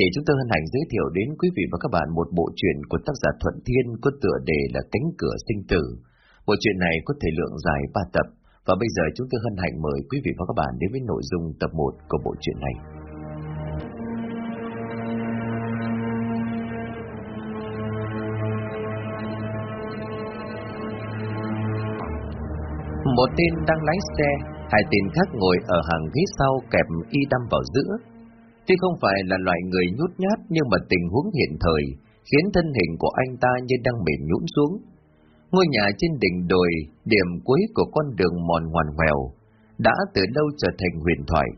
thì chúng tôi hân hạnh giới thiệu đến quý vị và các bạn một bộ truyện của tác giả Thuận Thiên có tựa đề là Cánh Cửa Sinh Tử. Bộ truyện này có thể lượng dài 3 tập, và bây giờ chúng tôi hân hạnh mời quý vị và các bạn đến với nội dung tập 1 của bộ truyện này. Một tên đang lái xe, hai tên khác ngồi ở hàng ghế sau kẹp y đâm vào giữa. Tuy không phải là loại người nhút nhát nhưng mà tình huống hiện thời khiến thân hình của anh ta như đang mềm nhũn xuống. Ngôi nhà trên đỉnh đồi, điểm cuối của con đường mòn ngoằn ngoèo, đã từ lâu trở thành huyền thoại.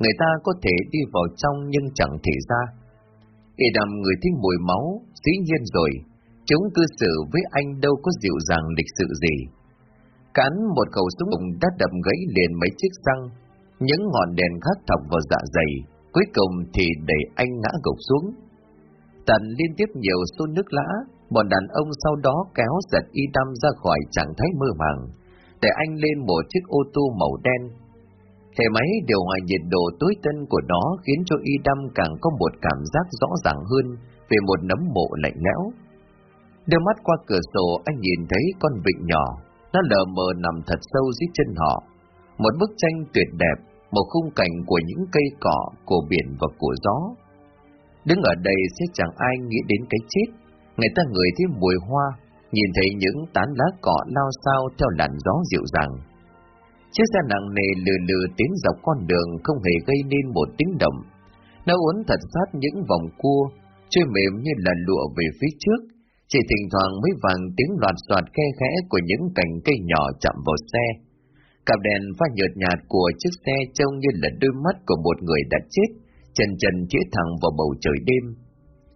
Người ta có thể đi vào trong nhưng chẳng thể ra. Y đầm người thích mùi máu, dĩ nhiên rồi, chúng cư xử với anh đâu có dịu dàng lịch sự gì. Cán một khẩu súng đã đập gãy liền mấy chiếc răng, những ngọn đèn khắc thọc vào dạ dày, cuối cùng thì đẩy anh ngã gục xuống. Tần liên tiếp nhiều xô nước lã, bọn đàn ông sau đó kéo giật y đâm ra khỏi trạng thái mơ màng, để anh lên một chiếc ô tô màu đen. Hệ máy điều hòa nhiệt độ tối tân của nó khiến cho y đâm càng có một cảm giác rõ ràng hơn về một nấm mộ lạnh lẽo. Đưa mắt qua cửa sổ anh nhìn thấy con vịnh nhỏ, nó lờ mờ nằm thật sâu dưới chân họ. Một bức tranh tuyệt đẹp, một khung cảnh của những cây cỏ, của biển và của gió. Đứng ở đây sẽ chẳng ai nghĩ đến cái chết. Người ta ngửi thấy mùi hoa, nhìn thấy những tán lá cỏ lao sao theo làn gió dịu dàng. Chiếc xe nặng nề lừ lừ tiến dọc con đường không hề gây nên một tiếng động. Nó uốn thật sát những vòng cua, trôi mềm như là lụa về phía trước, chỉ thỉnh thoảng mới vàng tiếng loạt soạt khe khẽ của những cành cây nhỏ chạm vào xe. Cặp đèn pha nhợt nhạt của chiếc xe trông như là đôi mắt của một người đã chết, chần chân chĩa thẳng vào bầu trời đêm.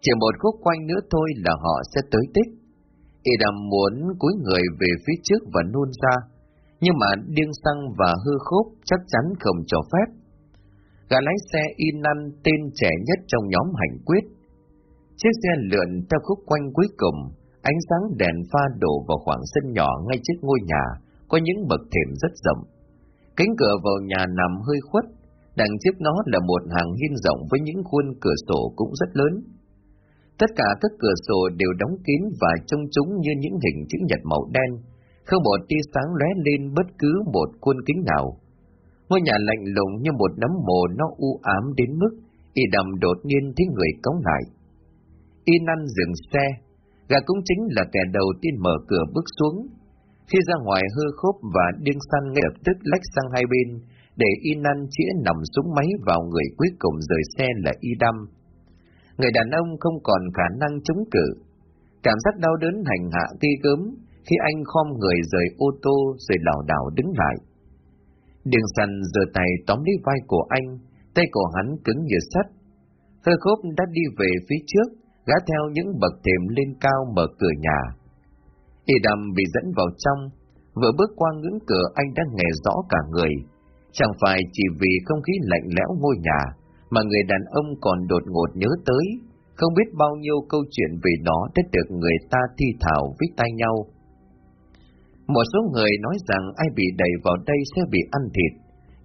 Chỉ một khúc quanh nữa thôi là họ sẽ tới tích. Y đầm muốn cúi người về phía trước và nôn ra, nhưng mà điên xăng và hư khúc chắc chắn không cho phép. Gã lái xe in Năn tên trẻ nhất trong nhóm hành quyết, Chiếc xe lượn theo khúc quanh cuối cùng, ánh sáng đèn pha đổ vào khoảng sân nhỏ ngay trước ngôi nhà, có những bậc thềm rất rộng. Cánh cửa vào nhà nằm hơi khuất, đằng trước nó là một hàng hiên rộng với những khuôn cửa sổ cũng rất lớn. Tất cả các cửa sổ đều đóng kín và trông chúng như những hình chữ nhật màu đen, không một tia sáng lóe lên bất cứ một khuôn kính nào. Ngôi nhà lạnh lùng như một nấm mồ nó u ám đến mức y đầm đột nhiên thấy người cống lại. Y năn dừng xe, gà cũng chính là kẻ đầu tiên mở cửa bước xuống. Khi ra ngoài hư khốp và điên săn ngay lập tức lách sang hai bên, để Y năn chĩa nằm súng máy vào người cuối cùng rời xe là Y đâm. Người đàn ông không còn khả năng chống cự. Cảm giác đau đớn hành hạ ti gớm khi anh khom người rời ô tô rồi lảo đảo đứng lại. Điên săn giơ tay tóm lấy vai của anh, tay của hắn cứng như sắt. Hơi khốp đã đi về phía trước, gã theo những bậc thềm lên cao mở cửa nhà. Y đầm bị dẫn vào trong, vừa bước qua ngưỡng cửa anh đã nghe rõ cả người. Chẳng phải chỉ vì không khí lạnh lẽo ngôi nhà, mà người đàn ông còn đột ngột nhớ tới, không biết bao nhiêu câu chuyện về nó đã được người ta thi thảo với tay nhau. Một số người nói rằng ai bị đẩy vào đây sẽ bị ăn thịt,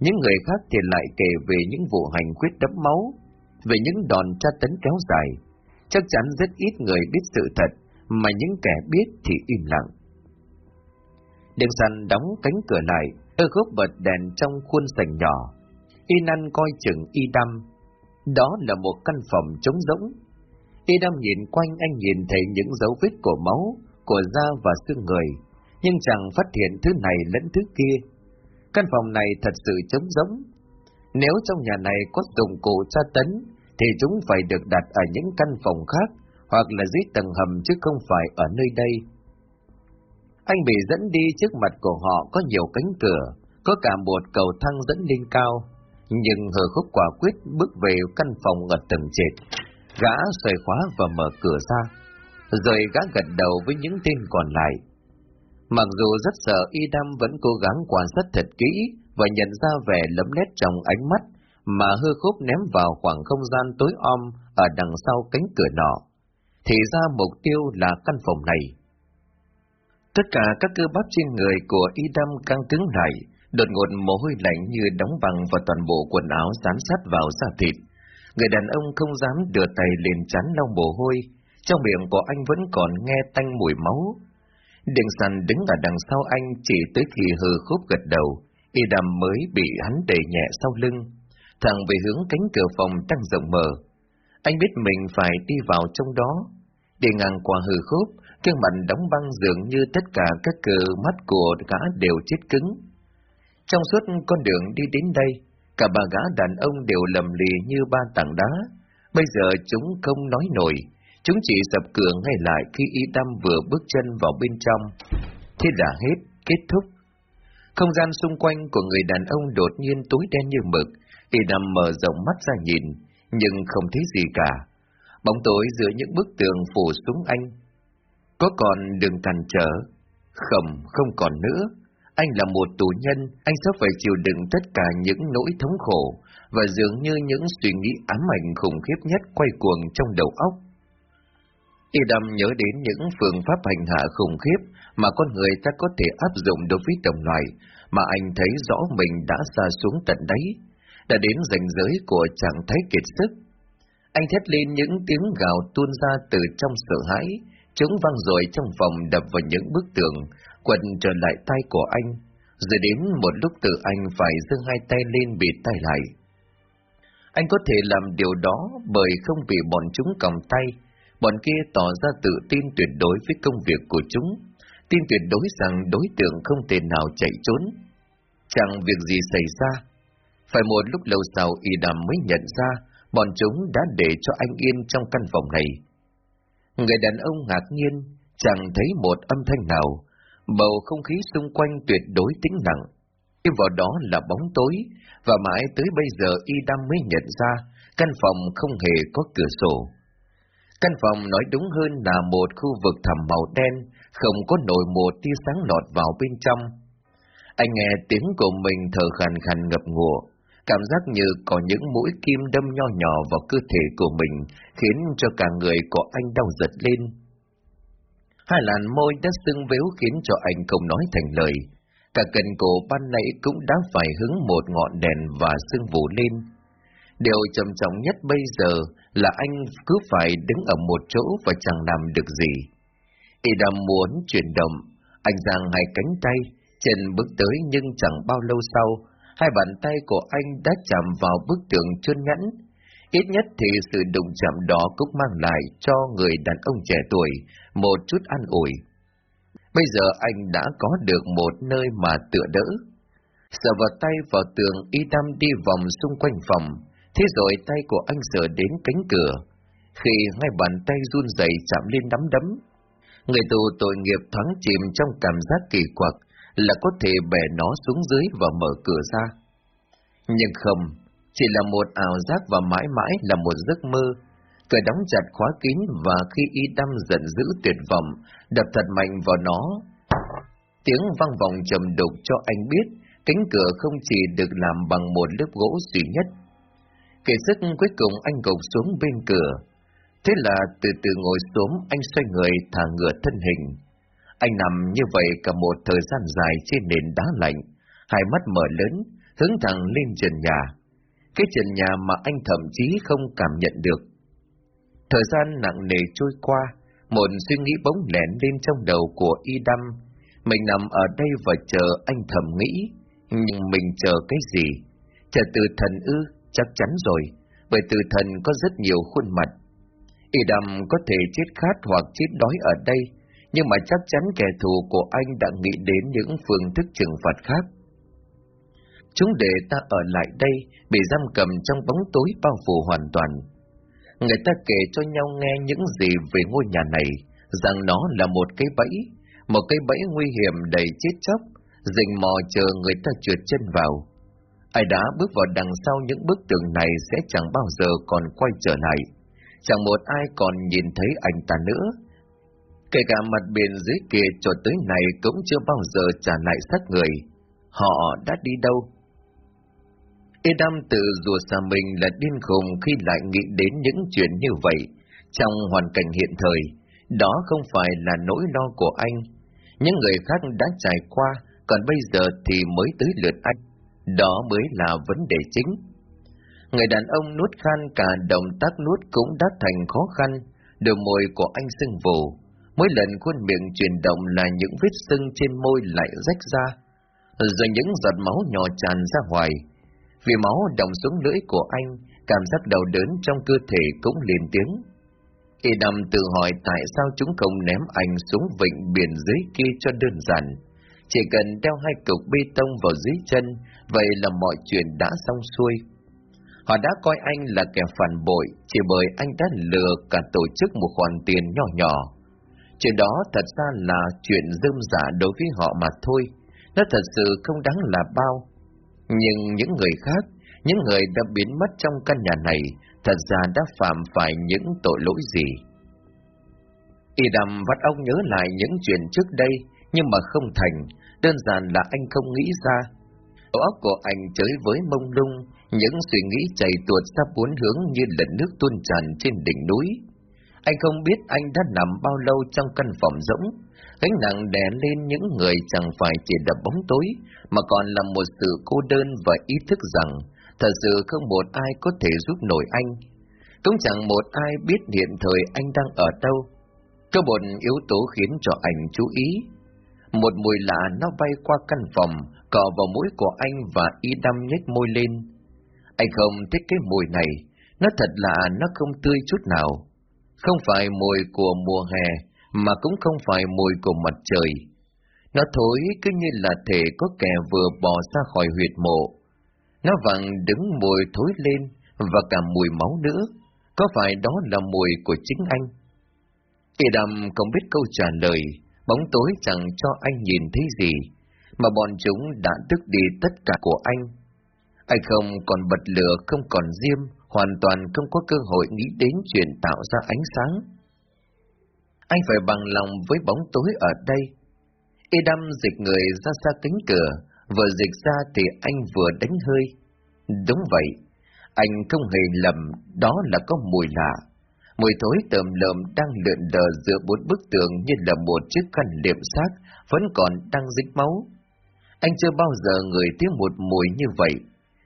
những người khác thì lại kể về những vụ hành quyết đẫm máu, về những đòn tra tấn kéo dài, Chắc chắn rất ít người biết sự thật, mà những kẻ biết thì im lặng. Đường sàn đóng cánh cửa lại, ơ gốc bật đèn trong khuôn sảnh nhỏ. Y năn coi chừng y đâm. Đó là một căn phòng trống rỗng. Y đâm nhìn quanh anh nhìn thấy những dấu vết của máu, của da và xương người, nhưng chẳng phát hiện thứ này lẫn thứ kia. Căn phòng này thật sự trống rỗng. Nếu trong nhà này có dụng cụ tra tấn, thì chúng phải được đặt ở những căn phòng khác hoặc là dưới tầng hầm chứ không phải ở nơi đây. Anh bị dẫn đi trước mặt của họ có nhiều cánh cửa, có cả một cầu thang dẫn lên cao, nhưng hờ khúc quả quyết bước về căn phòng ở tầng trệt, gã xoay khóa và mở cửa ra, rồi gã gật đầu với những tên còn lại. Mặc dù rất sợ Y Đam vẫn cố gắng quan sát thật kỹ và nhận ra vẻ lấm lét trong ánh mắt mà hư khúc ném vào khoảng không gian tối om ở đằng sau cánh cửa nọ. Thì ra mục tiêu là căn phòng này. Tất cả các cơ bắp trên người của y đâm căng cứng lại, đột ngột mồ hôi lạnh như đóng băng vào toàn bộ quần áo dán sát vào da thịt. Người đàn ông không dám đưa tay lên chắn lau mồ hôi, trong miệng của anh vẫn còn nghe tanh mùi máu. Điện sàn đứng ở đằng sau anh chỉ tới khi hừ khúc gật đầu, y đàm mới bị hắn đẩy nhẹ sau lưng, thẳng về hướng cánh cửa phòng đang rộng mở. Anh biết mình phải đi vào trong đó, đi ngang qua hừ khúc, gương mặt đóng băng dường như tất cả các cờ mắt của gã đều chết cứng. Trong suốt con đường đi đến đây, cả ba gã đàn ông đều lầm lì như ba tảng đá. Bây giờ chúng không nói nổi, chúng chỉ sập cửa ngay lại khi Y tâm vừa bước chân vào bên trong. Thế là hết, kết thúc. Không gian xung quanh của người đàn ông đột nhiên tối đen như mực, Y nằm mở rộng mắt ra nhìn, nhưng không thấy gì cả. Bóng tối giữa những bức tường phủ xuống anh. Có còn đường cản trở? Không, không còn nữa. Anh là một tù nhân, anh sắp phải chịu đựng tất cả những nỗi thống khổ, và dường như những suy nghĩ ám ảnh khủng khiếp nhất quay cuồng trong đầu óc. Y đâm nhớ đến những phương pháp hành hạ khủng khiếp mà con người ta có thể áp dụng đối với đồng loại, mà anh thấy rõ mình đã xa xuống tận đáy, đã đến ranh giới của trạng thái kiệt sức. Anh thét lên những tiếng gào tuôn ra từ trong sợ hãi, chúng vang rồi trong phòng đập vào những bức tường, quần trở lại tay của anh, rồi đến một lúc tự anh phải giơ hai tay lên bịt tay lại. Anh có thể làm điều đó bởi không bị bọn chúng cầm tay, bọn kia tỏ ra tự tin tuyệt đối với công việc của chúng, tin tuyệt đối rằng đối tượng không thể nào chạy trốn. Chẳng việc gì xảy ra. Phải một lúc lâu sau y đàm mới nhận ra bọn chúng đã để cho anh yên trong căn phòng này. Người đàn ông ngạc nhiên, chẳng thấy một âm thanh nào, bầu không khí xung quanh tuyệt đối tĩnh lặng. Tiếp vào đó là bóng tối, và mãi tới bây giờ y đam mới nhận ra căn phòng không hề có cửa sổ. Căn phòng nói đúng hơn là một khu vực thẳm màu đen, không có nổi một tia sáng lọt vào bên trong. Anh nghe tiếng của mình thở khàn khàn ngập ngụa, cảm giác như có những mũi kim đâm nho nhỏ vào cơ thể của mình, khiến cho cả người của anh đau giật lên. Hai làn môi đã sưng véo khiến cho anh không nói thành lời. Cả cần cổ ban nãy cũng đã phải hứng một ngọn đèn và sưng vụ lên. Điều trầm trọng nhất bây giờ là anh cứ phải đứng ở một chỗ và chẳng làm được gì. Y đam muốn chuyển động, anh giang hai cánh tay, chân bước tới nhưng chẳng bao lâu sau, hai bàn tay của anh đã chạm vào bức tường chân nhẵn. Ít nhất thì sự đụng chạm đó cũng mang lại cho người đàn ông trẻ tuổi một chút an ủi. Bây giờ anh đã có được một nơi mà tựa đỡ. Sờ vào tay vào tường y tam đi vòng xung quanh phòng, thế rồi tay của anh sờ đến cánh cửa. Khi hai bàn tay run rẩy chạm lên nắm đấm, người tù tội nghiệp thoáng chìm trong cảm giác kỳ quặc là có thể bẻ nó xuống dưới và mở cửa ra. Nhưng không, chỉ là một ảo giác và mãi mãi là một giấc mơ, Cửa đóng chặt khóa kín và khi y đâm giận dữ tuyệt vọng, đập thật mạnh vào nó. Tiếng vang vọng trầm đục cho anh biết cánh cửa không chỉ được làm bằng một lớp gỗ duy nhất. Kể sức cuối cùng anh gục xuống bên cửa. Thế là từ từ ngồi xuống anh xoay người thả ngửa thân hình. Anh nằm như vậy cả một thời gian dài trên nền đá lạnh, hai mắt mở lớn, hướng thẳng lên trần nhà. Cái trần nhà mà anh thậm chí không cảm nhận được Thời gian nặng nề trôi qua, một suy nghĩ bỗng lẻn lên trong đầu của y đâm. Mình nằm ở đây và chờ anh thầm nghĩ, nhưng mình chờ cái gì? Chờ từ thần ư, chắc chắn rồi, bởi từ thần có rất nhiều khuôn mặt. Y đâm có thể chết khát hoặc chết đói ở đây, nhưng mà chắc chắn kẻ thù của anh đã nghĩ đến những phương thức trừng phạt khác. Chúng để ta ở lại đây, bị giam cầm trong bóng tối bao phủ hoàn toàn. Người ta kể cho nhau nghe những gì về ngôi nhà này, rằng nó là một cái bẫy, một cái bẫy nguy hiểm đầy chết chóc, rình mò chờ người ta trượt chân vào. Ai đã bước vào đằng sau những bức tường này sẽ chẳng bao giờ còn quay trở lại, chẳng một ai còn nhìn thấy anh ta nữa. Kể cả mặt biển dưới kia cho tới này cũng chưa bao giờ trả lại xác người. Họ đã đi đâu? Edam tự rùa xa mình là điên khùng khi lại nghĩ đến những chuyện như vậy trong hoàn cảnh hiện thời. Đó không phải là nỗi lo của anh. Những người khác đã trải qua, còn bây giờ thì mới tới lượt anh. Đó mới là vấn đề chính. Người đàn ông nuốt khan cả động tác nuốt cũng đã thành khó khăn, đôi môi của anh sưng vù. Mỗi lần khuôn miệng chuyển động là những vết sưng trên môi lại rách ra, rồi những giọt máu nhỏ tràn ra ngoài. Vì máu đồng xuống lưỡi của anh, cảm giác đau đớn trong cơ thể cũng liền tiếng. Y nằm tự hỏi tại sao chúng không ném anh xuống vịnh biển dưới kia cho đơn giản. Chỉ cần đeo hai cục bê tông vào dưới chân, vậy là mọi chuyện đã xong xuôi. Họ đã coi anh là kẻ phản bội chỉ bởi anh đã lừa cả tổ chức một khoản tiền nhỏ nhỏ. Chuyện đó thật ra là chuyện dâm giả dạ đối với họ mà thôi. Nó thật sự không đáng là bao. Nhưng những người khác, những người đã biến mất trong căn nhà này, thật ra đã phạm phải những tội lỗi gì. Y đầm vắt ông nhớ lại những chuyện trước đây, nhưng mà không thành, đơn giản là anh không nghĩ ra. Đầu óc của anh chơi với mông lung, những suy nghĩ chảy tuột ra bốn hướng như lần nước tuôn tràn trên đỉnh núi. Anh không biết anh đã nằm bao lâu trong căn phòng rỗng, gánh nặng đè lên những người chẳng phải chỉ đập bóng tối, mà còn là một sự cô đơn và ý thức rằng thật sự không một ai có thể giúp nổi anh. Cũng chẳng một ai biết hiện thời anh đang ở đâu. Có một yếu tố khiến cho anh chú ý. Một mùi lạ nó bay qua căn phòng, cọ vào mũi của anh và y đâm nhếch môi lên. Anh không thích cái mùi này, nó thật lạ, nó không tươi chút nào. Không phải mùi của mùa hè, mà cũng không phải mùi của mặt trời. Nó thối cứ như là thể có kẻ vừa bò ra khỏi huyệt mộ. Nó vặn đứng mùi thối lên và cả mùi máu nữa. Có phải đó là mùi của chính anh? Kỳ đầm không biết câu trả lời, bóng tối chẳng cho anh nhìn thấy gì, mà bọn chúng đã tức đi tất cả của anh. Anh không còn bật lửa, không còn diêm, hoàn toàn không có cơ hội nghĩ đến chuyện tạo ra ánh sáng. Anh phải bằng lòng với bóng tối ở đây. Y đâm dịch người ra xa cánh cửa, vừa dịch ra thì anh vừa đánh hơi. Đúng vậy, anh không hề lầm, đó là có mùi lạ. Mùi thối tầm lợm đang lượn đờ giữa bốn bức tường như là một chiếc khăn liệm xác vẫn còn đang dính máu. Anh chưa bao giờ người thấy một mùi như vậy.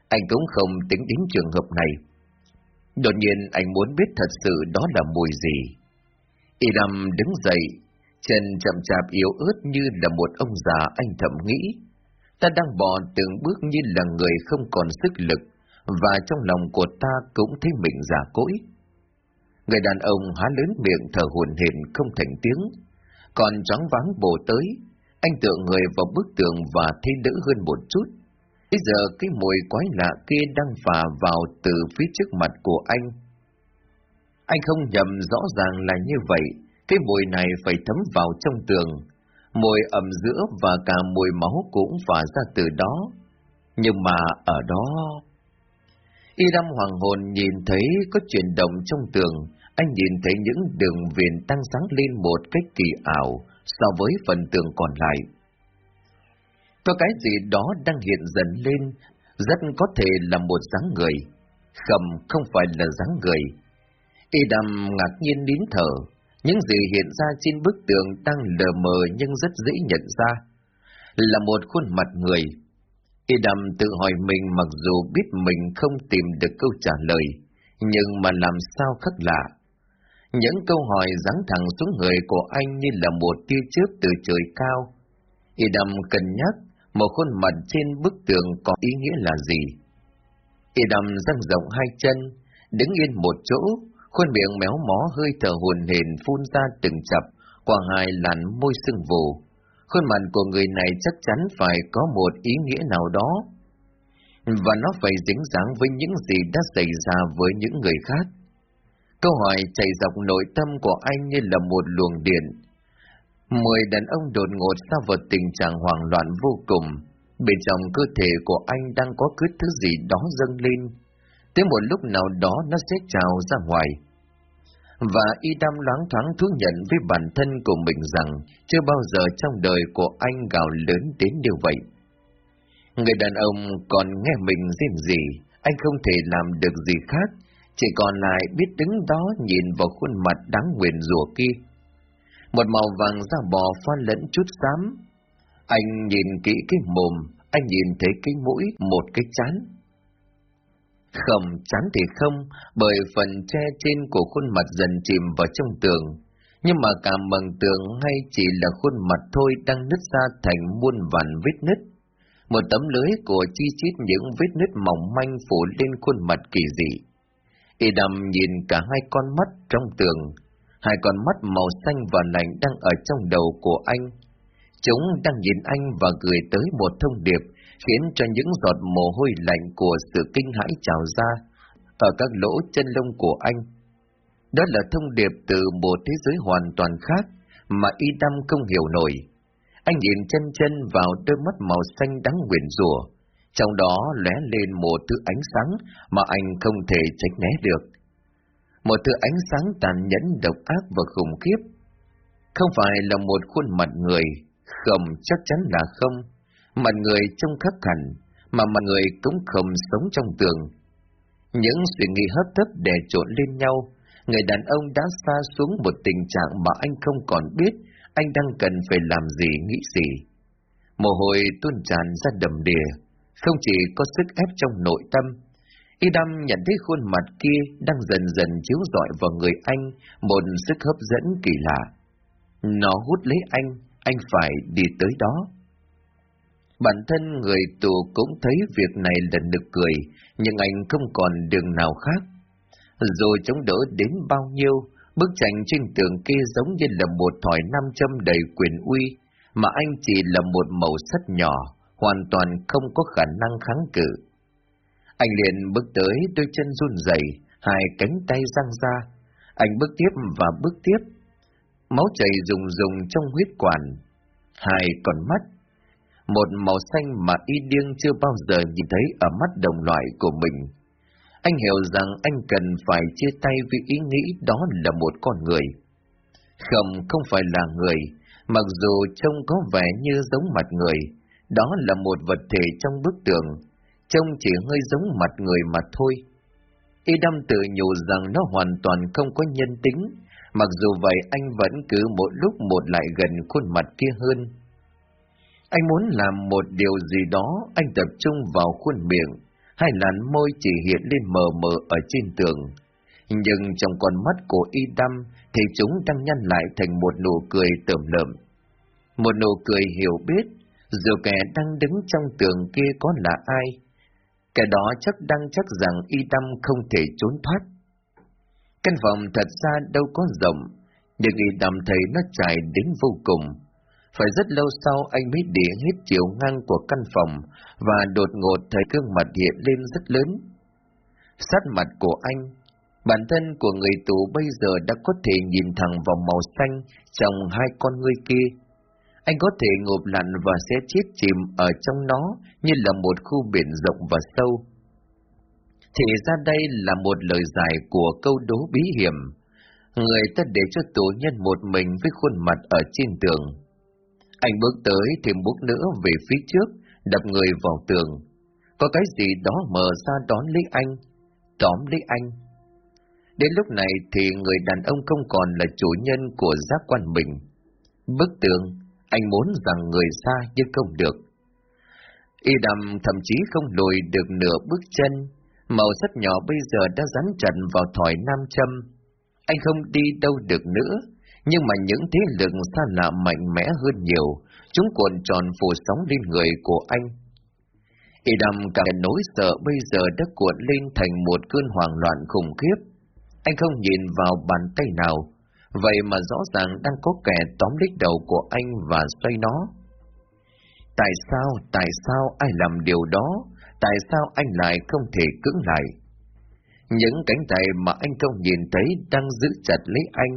Anh cũng không tính đến trường hợp này. Đột nhiên anh muốn biết thật sự đó là mùi gì. Y đầm đứng dậy, chân chậm chạp yếu ớt như là một ông già anh thầm nghĩ. Ta đang bò từng bước như là người không còn sức lực, và trong lòng của ta cũng thấy mình già cỗi. Người đàn ông há lớn miệng thở hồn hển không thành tiếng, còn chóng váng bổ tới, anh tựa người vào bức tường và thấy đỡ hơn một chút. Bây giờ cái mùi quái lạ kia đang phà vào từ phía trước mặt của anh. Anh không nhầm rõ ràng là như vậy, cái mùi này phải thấm vào trong tường. Mùi ẩm giữa và cả mùi máu cũng phả ra từ đó. Nhưng mà ở đó... Y đâm hoàng hồn nhìn thấy có chuyển động trong tường, anh nhìn thấy những đường viền tăng sáng lên một cách kỳ ảo so với phần tường còn lại. Có cái gì đó đang hiện dần lên, rất có thể là một dáng người. Khẩm không phải là dáng người. Y đầm ngạc nhiên nín thở, những gì hiện ra trên bức tường đang lờ mờ nhưng rất dễ nhận ra. Là một khuôn mặt người. Y đầm tự hỏi mình mặc dù biết mình không tìm được câu trả lời, nhưng mà làm sao khác lạ. Những câu hỏi giáng thẳng xuống người của anh như là một tia chớp từ trời cao. Y đầm cân nhắc một khuôn mặt trên bức tường có ý nghĩa là gì. Y đầm răng rộng hai chân, đứng yên một chỗ, khuôn miệng méo mó hơi thở hồn hển phun ra từng chập qua hai làn môi sưng vù. Khuôn mặt của người này chắc chắn phải có một ý nghĩa nào đó, và nó phải dính dáng với những gì đã xảy ra với những người khác. Câu hỏi chạy dọc nội tâm của anh như là một luồng điện, Mười đàn ông đột ngột xa vào tình trạng hoảng loạn vô cùng. Bên trong cơ thể của anh đang có cứ thứ gì đó dâng lên. Tới một lúc nào đó nó sẽ trào ra ngoài. Và y đam loáng thoáng thú nhận với bản thân của mình rằng chưa bao giờ trong đời của anh gào lớn đến như vậy. Người đàn ông còn nghe mình riêng gì, anh không thể làm được gì khác, chỉ còn lại biết đứng đó nhìn vào khuôn mặt đáng nguyền rủa kia một màu vàng da bò pha lẫn chút xám. Anh nhìn kỹ cái mồm, anh nhìn thấy cái mũi, một cái chán. Không, chán thì không, bởi phần che trên của khuôn mặt dần chìm vào trong tường. Nhưng mà cả mầng tường hay chỉ là khuôn mặt thôi đang nứt ra thành muôn vàn vết nứt. Một tấm lưới của chi chít những vết nứt mỏng manh phủ lên khuôn mặt kỳ dị. Y đầm nhìn cả hai con mắt trong tường, hai con mắt màu xanh và lạnh đang ở trong đầu của anh. Chúng đang nhìn anh và gửi tới một thông điệp khiến cho những giọt mồ hôi lạnh của sự kinh hãi trào ra ở các lỗ chân lông của anh. Đó là thông điệp từ một thế giới hoàn toàn khác mà y Tâm không hiểu nổi. Anh nhìn chân chân vào đôi mắt màu xanh đắng nguyện rủa, trong đó lóe lên một thứ ánh sáng mà anh không thể tránh né được. Một thứ ánh sáng tàn nhẫn độc ác và khủng khiếp. Không phải là một khuôn mặt người, không chắc chắn là không mặt người trông khắc hẳn, mà mặt người cũng không sống trong tường. Những suy nghĩ hấp tấp đè trộn lên nhau, người đàn ông đã xa xuống một tình trạng mà anh không còn biết anh đang cần phải làm gì nghĩ gì. Mồ hôi tuôn tràn ra đầm đìa, không chỉ có sức ép trong nội tâm. Y Đam nhận thấy khuôn mặt kia đang dần dần chiếu rọi vào người anh một sức hấp dẫn kỳ lạ. Nó hút lấy anh, anh phải đi tới đó. Bản thân người tù cũng thấy việc này là được cười, nhưng anh không còn đường nào khác. Rồi chống đỡ đến bao nhiêu, bức tranh trên tường kia giống như là một thỏi nam châm đầy quyền uy, mà anh chỉ là một màu sắt nhỏ, hoàn toàn không có khả năng kháng cự. Anh liền bước tới đôi chân run rẩy, hai cánh tay răng ra. Anh bước tiếp và bước tiếp. Máu chảy rùng rùng trong huyết quản. Hai con mắt một màu xanh mà y điêng chưa bao giờ nhìn thấy ở mắt đồng loại của mình. Anh hiểu rằng anh cần phải chia tay vì ý nghĩ đó là một con người. Không, không phải là người, mặc dù trông có vẻ như giống mặt người, đó là một vật thể trong bức tường, trông chỉ hơi giống mặt người mà thôi. Y đâm tự nhủ rằng nó hoàn toàn không có nhân tính, mặc dù vậy anh vẫn cứ một lúc một lại gần khuôn mặt kia hơn. Anh muốn làm một điều gì đó, anh tập trung vào khuôn miệng, hai làn môi chỉ hiện lên mờ mờ ở trên tường. Nhưng trong con mắt của y đâm thì chúng đang nhăn lại thành một nụ cười tởm lợm. Một nụ cười hiểu biết, dù kẻ đang đứng trong tường kia có là ai. Kẻ đó chắc đang chắc rằng y tâm không thể trốn thoát. Căn phòng thật ra đâu có rộng, nhưng y tâm thấy nó trải đến vô cùng phải rất lâu sau anh mới để hết chiều ngang của căn phòng và đột ngột thấy gương mặt hiện lên rất lớn. Sát mặt của anh, bản thân của người tù bây giờ đã có thể nhìn thẳng vào màu xanh trong hai con ngươi kia. Anh có thể ngộp lặn và sẽ chết chìm ở trong nó như là một khu biển rộng và sâu. Thì ra đây là một lời giải của câu đố bí hiểm. Người ta để cho tù nhân một mình với khuôn mặt ở trên tường anh bước tới thêm bước nữa về phía trước, đập người vào tường. Có cái gì đó mở ra đón lấy anh, tóm lấy anh. Đến lúc này thì người đàn ông không còn là chủ nhân của giác quan mình. Bức tường, anh muốn rằng người xa nhưng không được. Y đầm thậm chí không lùi được nửa bước chân, màu sắt nhỏ bây giờ đã rắn trần vào thỏi nam châm. Anh không đi đâu được nữa, nhưng mà những thế lực xa lạ mạnh mẽ hơn nhiều, chúng cuộn tròn phủ sóng lên người của anh. Y đầm cả nỗi sợ bây giờ đã cuộn lên thành một cơn hoảng loạn khủng khiếp. Anh không nhìn vào bàn tay nào, vậy mà rõ ràng đang có kẻ tóm lấy đầu của anh và xoay nó. Tại sao, tại sao ai làm điều đó? Tại sao anh lại không thể cưỡng lại? Những cánh tay mà anh không nhìn thấy đang giữ chặt lấy anh,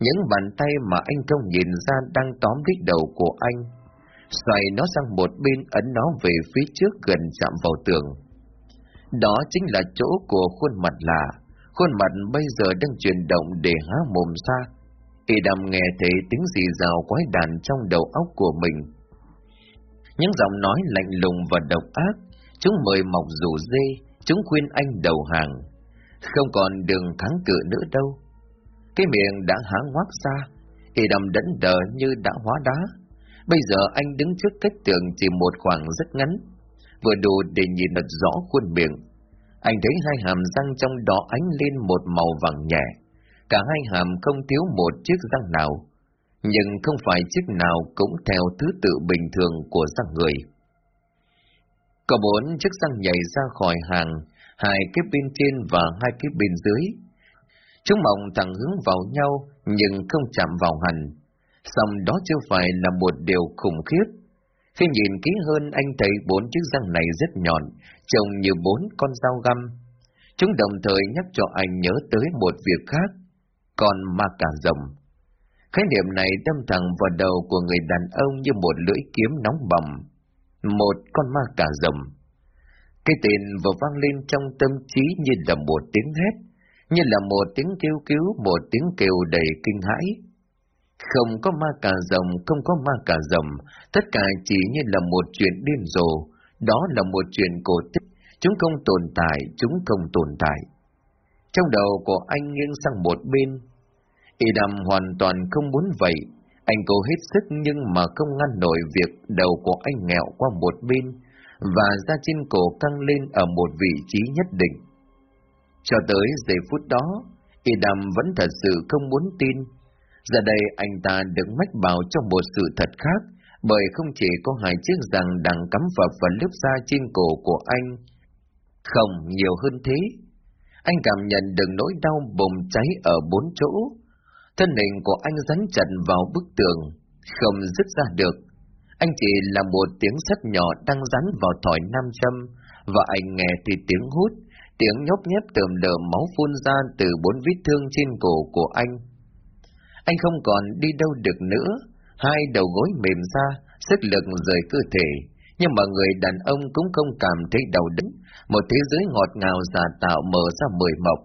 những bàn tay mà anh không nhìn ra đang tóm lấy đầu của anh. Xoay nó sang một bên ấn nó về phía trước gần chạm vào tường. Đó chính là chỗ của khuôn mặt lạ. Khuôn mặt bây giờ đang chuyển động để há mồm ra. Y đàm nghe thấy tiếng gì rào quái đàn trong đầu óc của mình. Những giọng nói lạnh lùng và độc ác, chúng mời mọc rủ dê, chúng khuyên anh đầu hàng. Không còn đường kháng cự nữa đâu cái miệng đã há ngoác ra, y đầm đẫn đờ như đã hóa đá. Bây giờ anh đứng trước cách tường chỉ một khoảng rất ngắn, vừa đủ để nhìn được rõ khuôn miệng. Anh thấy hai hàm răng trong đó ánh lên một màu vàng nhẹ. Cả hai hàm không thiếu một chiếc răng nào, nhưng không phải chiếc nào cũng theo thứ tự bình thường của răng người. Có bốn chiếc răng nhảy ra khỏi hàng, hai cái bên trên và hai cái bên dưới. Chúng mỏng thẳng hướng vào nhau nhưng không chạm vào hành. Xong đó chưa phải là một điều khủng khiếp. Khi nhìn kỹ hơn anh thấy bốn chiếc răng này rất nhọn, trông như bốn con dao găm. Chúng đồng thời nhắc cho anh nhớ tới một việc khác, con ma cà rồng. Khái niệm này đâm thẳng vào đầu của người đàn ông như một lưỡi kiếm nóng bỏng. Một con ma cà rồng. Cái tên vừa vang lên trong tâm trí như là một tiếng hét, như là một tiếng kêu cứu, một tiếng kêu đầy kinh hãi. Không có ma cà rồng, không có ma cà rồng, tất cả chỉ như là một chuyện điên rồ, đó là một chuyện cổ tích, chúng không tồn tại, chúng không tồn tại. Trong đầu của anh nghiêng sang một bên, Y Đàm hoàn toàn không muốn vậy, anh cố hết sức nhưng mà không ngăn nổi việc đầu của anh nghẹo qua một bên, và da trên cổ căng lên ở một vị trí nhất định. Cho tới giây phút đó, Y Đàm vẫn thật sự không muốn tin. Giờ đây anh ta được mách bảo trong một sự thật khác, bởi không chỉ có hai chiếc răng đang cắm vào và lớp da trên cổ của anh. Không, nhiều hơn thế. Anh cảm nhận được nỗi đau bùng cháy ở bốn chỗ. Thân hình của anh rắn chặt vào bức tường, không dứt ra được. Anh chỉ là một tiếng sắt nhỏ đang rắn vào thỏi nam châm, và anh nghe thì tiếng hút, tiếng nhóc nhép tờm lờ máu phun ra từ bốn vết thương trên cổ của anh. Anh không còn đi đâu được nữa, hai đầu gối mềm ra, sức lực rời cơ thể, nhưng mà người đàn ông cũng không cảm thấy đau đớn, một thế giới ngọt ngào giả tạo mở ra mười mộc,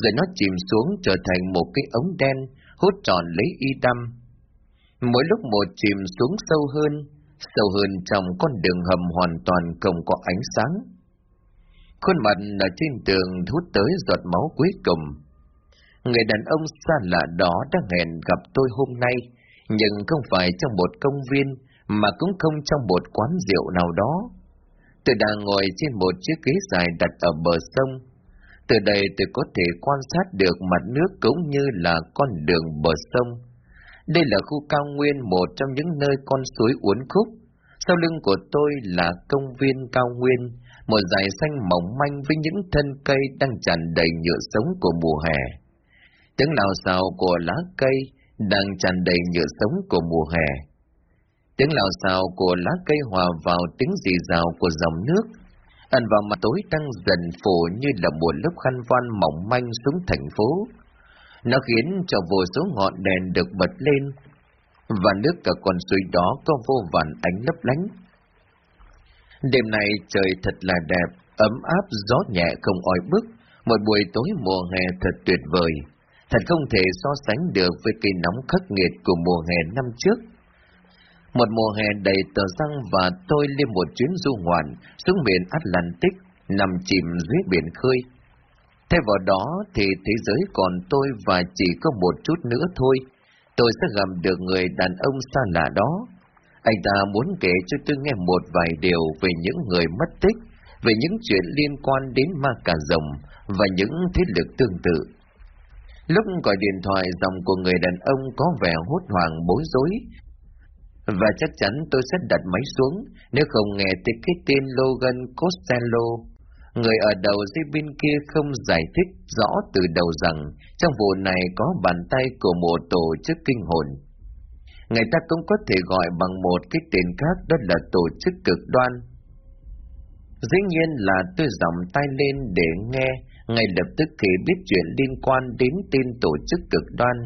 rồi nó chìm xuống trở thành một cái ống đen, hút tròn lấy y tâm. Mỗi lúc một chìm xuống sâu hơn, sâu hơn trong con đường hầm hoàn toàn không có ánh sáng. Khuôn mặt ở trên tường hút tới giọt máu cuối cùng. Người đàn ông xa lạ đó đã hẹn gặp tôi hôm nay, nhưng không phải trong một công viên, mà cũng không trong một quán rượu nào đó. Tôi đang ngồi trên một chiếc ghế dài đặt ở bờ sông. Từ đây tôi có thể quan sát được mặt nước cũng như là con đường bờ sông. Đây là khu cao nguyên một trong những nơi con suối uốn khúc. Sau lưng của tôi là công viên cao nguyên, một dải xanh mỏng manh với những thân cây đang tràn đầy nhựa sống của mùa hè. Tiếng lào xào của lá cây đang tràn đầy nhựa sống của mùa hè. Tiếng lào xào của lá cây hòa vào tiếng rì rào của dòng nước, ẩn vào mặt tối đang dần phủ như là một lớp khăn voan mỏng manh xuống thành phố. Nó khiến cho vô số ngọn đèn được bật lên, và nước cả con suối đó có vô vàn ánh lấp lánh. Đêm nay trời thật là đẹp, ấm áp, gió nhẹ không oi bức, một buổi tối mùa hè thật tuyệt vời, thật không thể so sánh được với cây nóng khắc nghiệt của mùa hè năm trước. Một mùa hè đầy tờ răng và tôi lên một chuyến du ngoạn xuống miền Atlantic, nằm chìm dưới biển khơi. Thay vào đó thì thế giới còn tôi và chỉ có một chút nữa thôi, tôi sẽ gặp được người đàn ông xa lạ đó. Anh ta muốn kể cho tôi nghe một vài điều về những người mất tích, về những chuyện liên quan đến ma cà rồng và những thế lực tương tự. Lúc gọi điện thoại dòng của người đàn ông có vẻ hốt hoảng bối rối, và chắc chắn tôi sẽ đặt máy xuống nếu không nghe tiếng cái tên Logan Costello. Người ở đầu dây bên kia không giải thích rõ từ đầu rằng trong vụ này có bàn tay của một tổ chức kinh hồn. Người ta cũng có thể gọi bằng một cái tên khác đó là tổ chức cực đoan. Dĩ nhiên là tôi giọng tay lên để nghe, ngay lập tức khi biết chuyện liên quan đến tin tổ chức cực đoan.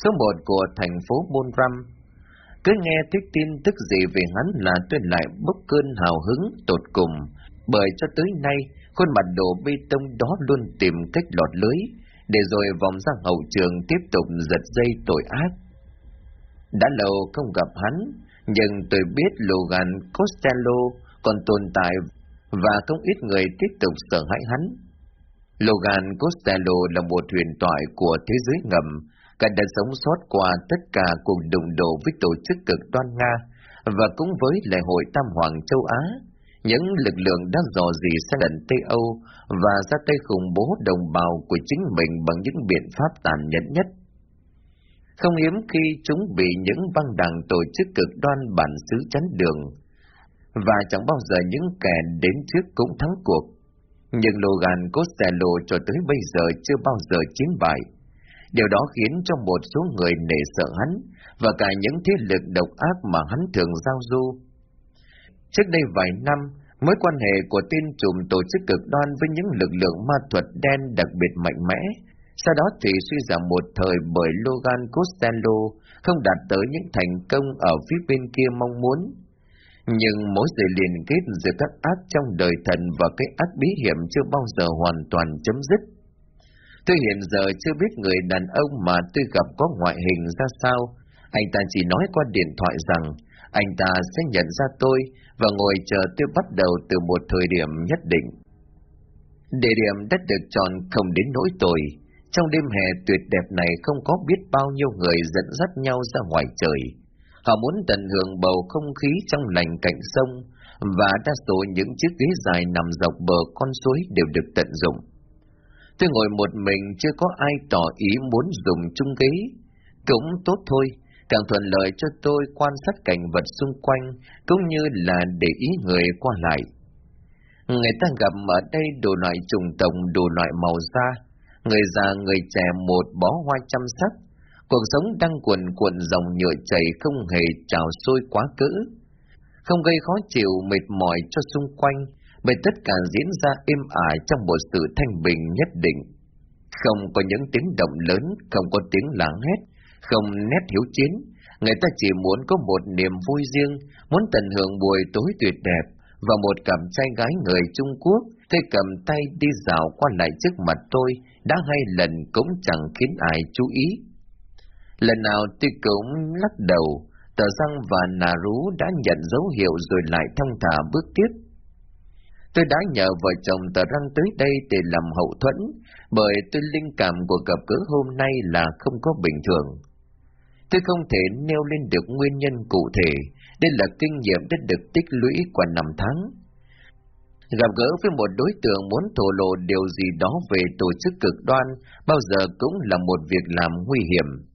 Số một của thành phố Bonram cứ nghe thích tin tức gì về hắn là tôi lại bốc cơn hào hứng tột cùng, bởi cho tới nay, khuôn mặt đổ bê tông đó luôn tìm cách lọt lưới, để rồi vòng ra hậu trường tiếp tục giật dây tội ác. Đã lâu không gặp hắn, nhưng tôi biết Logan Costello còn tồn tại và không ít người tiếp tục sợ hãi hắn. Logan Costello là một huyền thoại của thế giới ngầm, cả đã sống sót qua tất cả cuộc đụng độ với tổ chức cực đoan Nga và cũng với lễ hội Tam Hoàng châu Á. những lực lượng đã dò dỉ sang lần Tây Âu và ra tay khủng bố đồng bào của chính mình bằng những biện pháp tàn nhẫn nhất. Không hiếm khi chúng bị những băng đảng tổ chức cực đoan bản xứ chắn đường, và chẳng bao giờ những kẻ đến trước cũng thắng cuộc. Nhưng Logan Costello cho tới bây giờ chưa bao giờ chiến bại. Điều đó khiến cho một số người nể sợ hắn và cả những thế lực độc ác mà hắn thường giao du. Trước đây vài năm, mối quan hệ của tên trùm tổ chức cực đoan với những lực lượng ma thuật đen đặc biệt mạnh mẽ, sau đó thì suy giảm một thời bởi Logan Costello không đạt tới những thành công ở phía bên kia mong muốn. Nhưng mối dây liên kết giữa các ác trong đời thần và cái ác bí hiểm chưa bao giờ hoàn toàn chấm dứt. Tôi hiện giờ chưa biết người đàn ông mà tôi gặp có ngoại hình ra sao. Anh ta chỉ nói qua điện thoại rằng anh ta sẽ nhận ra tôi và ngồi chờ tôi bắt đầu từ một thời điểm nhất định. Địa điểm đã được chọn không đến nỗi tồi. Trong đêm hè tuyệt đẹp này không có biết bao nhiêu người dẫn dắt nhau ra ngoài trời. Họ muốn tận hưởng bầu không khí trong lành cạnh sông và đa số những chiếc ghế dài nằm dọc bờ con suối đều được tận dụng. Tôi ngồi một mình chưa có ai tỏ ý muốn dùng chung ghế. Cũng tốt thôi, càng thuận lợi cho tôi quan sát cảnh vật xung quanh, cũng như là để ý người qua lại. Người ta gặp ở đây đồ loại trùng tổng, đồ loại màu da, người già người trẻ một bó hoa chăm sắc, cuộc sống đang cuồn cuộn dòng nhựa chảy không hề trào sôi quá cỡ, không gây khó chịu mệt mỏi cho xung quanh, bởi tất cả diễn ra êm ả trong một sự thanh bình nhất định. Không có những tiếng động lớn, không có tiếng lãng hét, không nét hiếu chiến, người ta chỉ muốn có một niềm vui riêng, muốn tận hưởng buổi tối tuyệt đẹp, và một cặp trai gái người Trung Quốc, thế cầm tay đi dạo qua lại trước mặt tôi, đã hai lần cũng chẳng khiến ai chú ý. Lần nào tôi cũng lắc đầu, tờ răng và nà rú đã nhận dấu hiệu rồi lại thông thả bước tiếp. Tôi đã nhờ vợ chồng tờ răng tới đây để làm hậu thuẫn, bởi tôi linh cảm của gặp gỡ hôm nay là không có bình thường. Tôi không thể nêu lên được nguyên nhân cụ thể, đây là kinh nghiệm đã được tích lũy qua năm tháng. Gặp gỡ với một đối tượng muốn thổ lộ điều gì đó về tổ chức cực đoan bao giờ cũng là một việc làm nguy hiểm.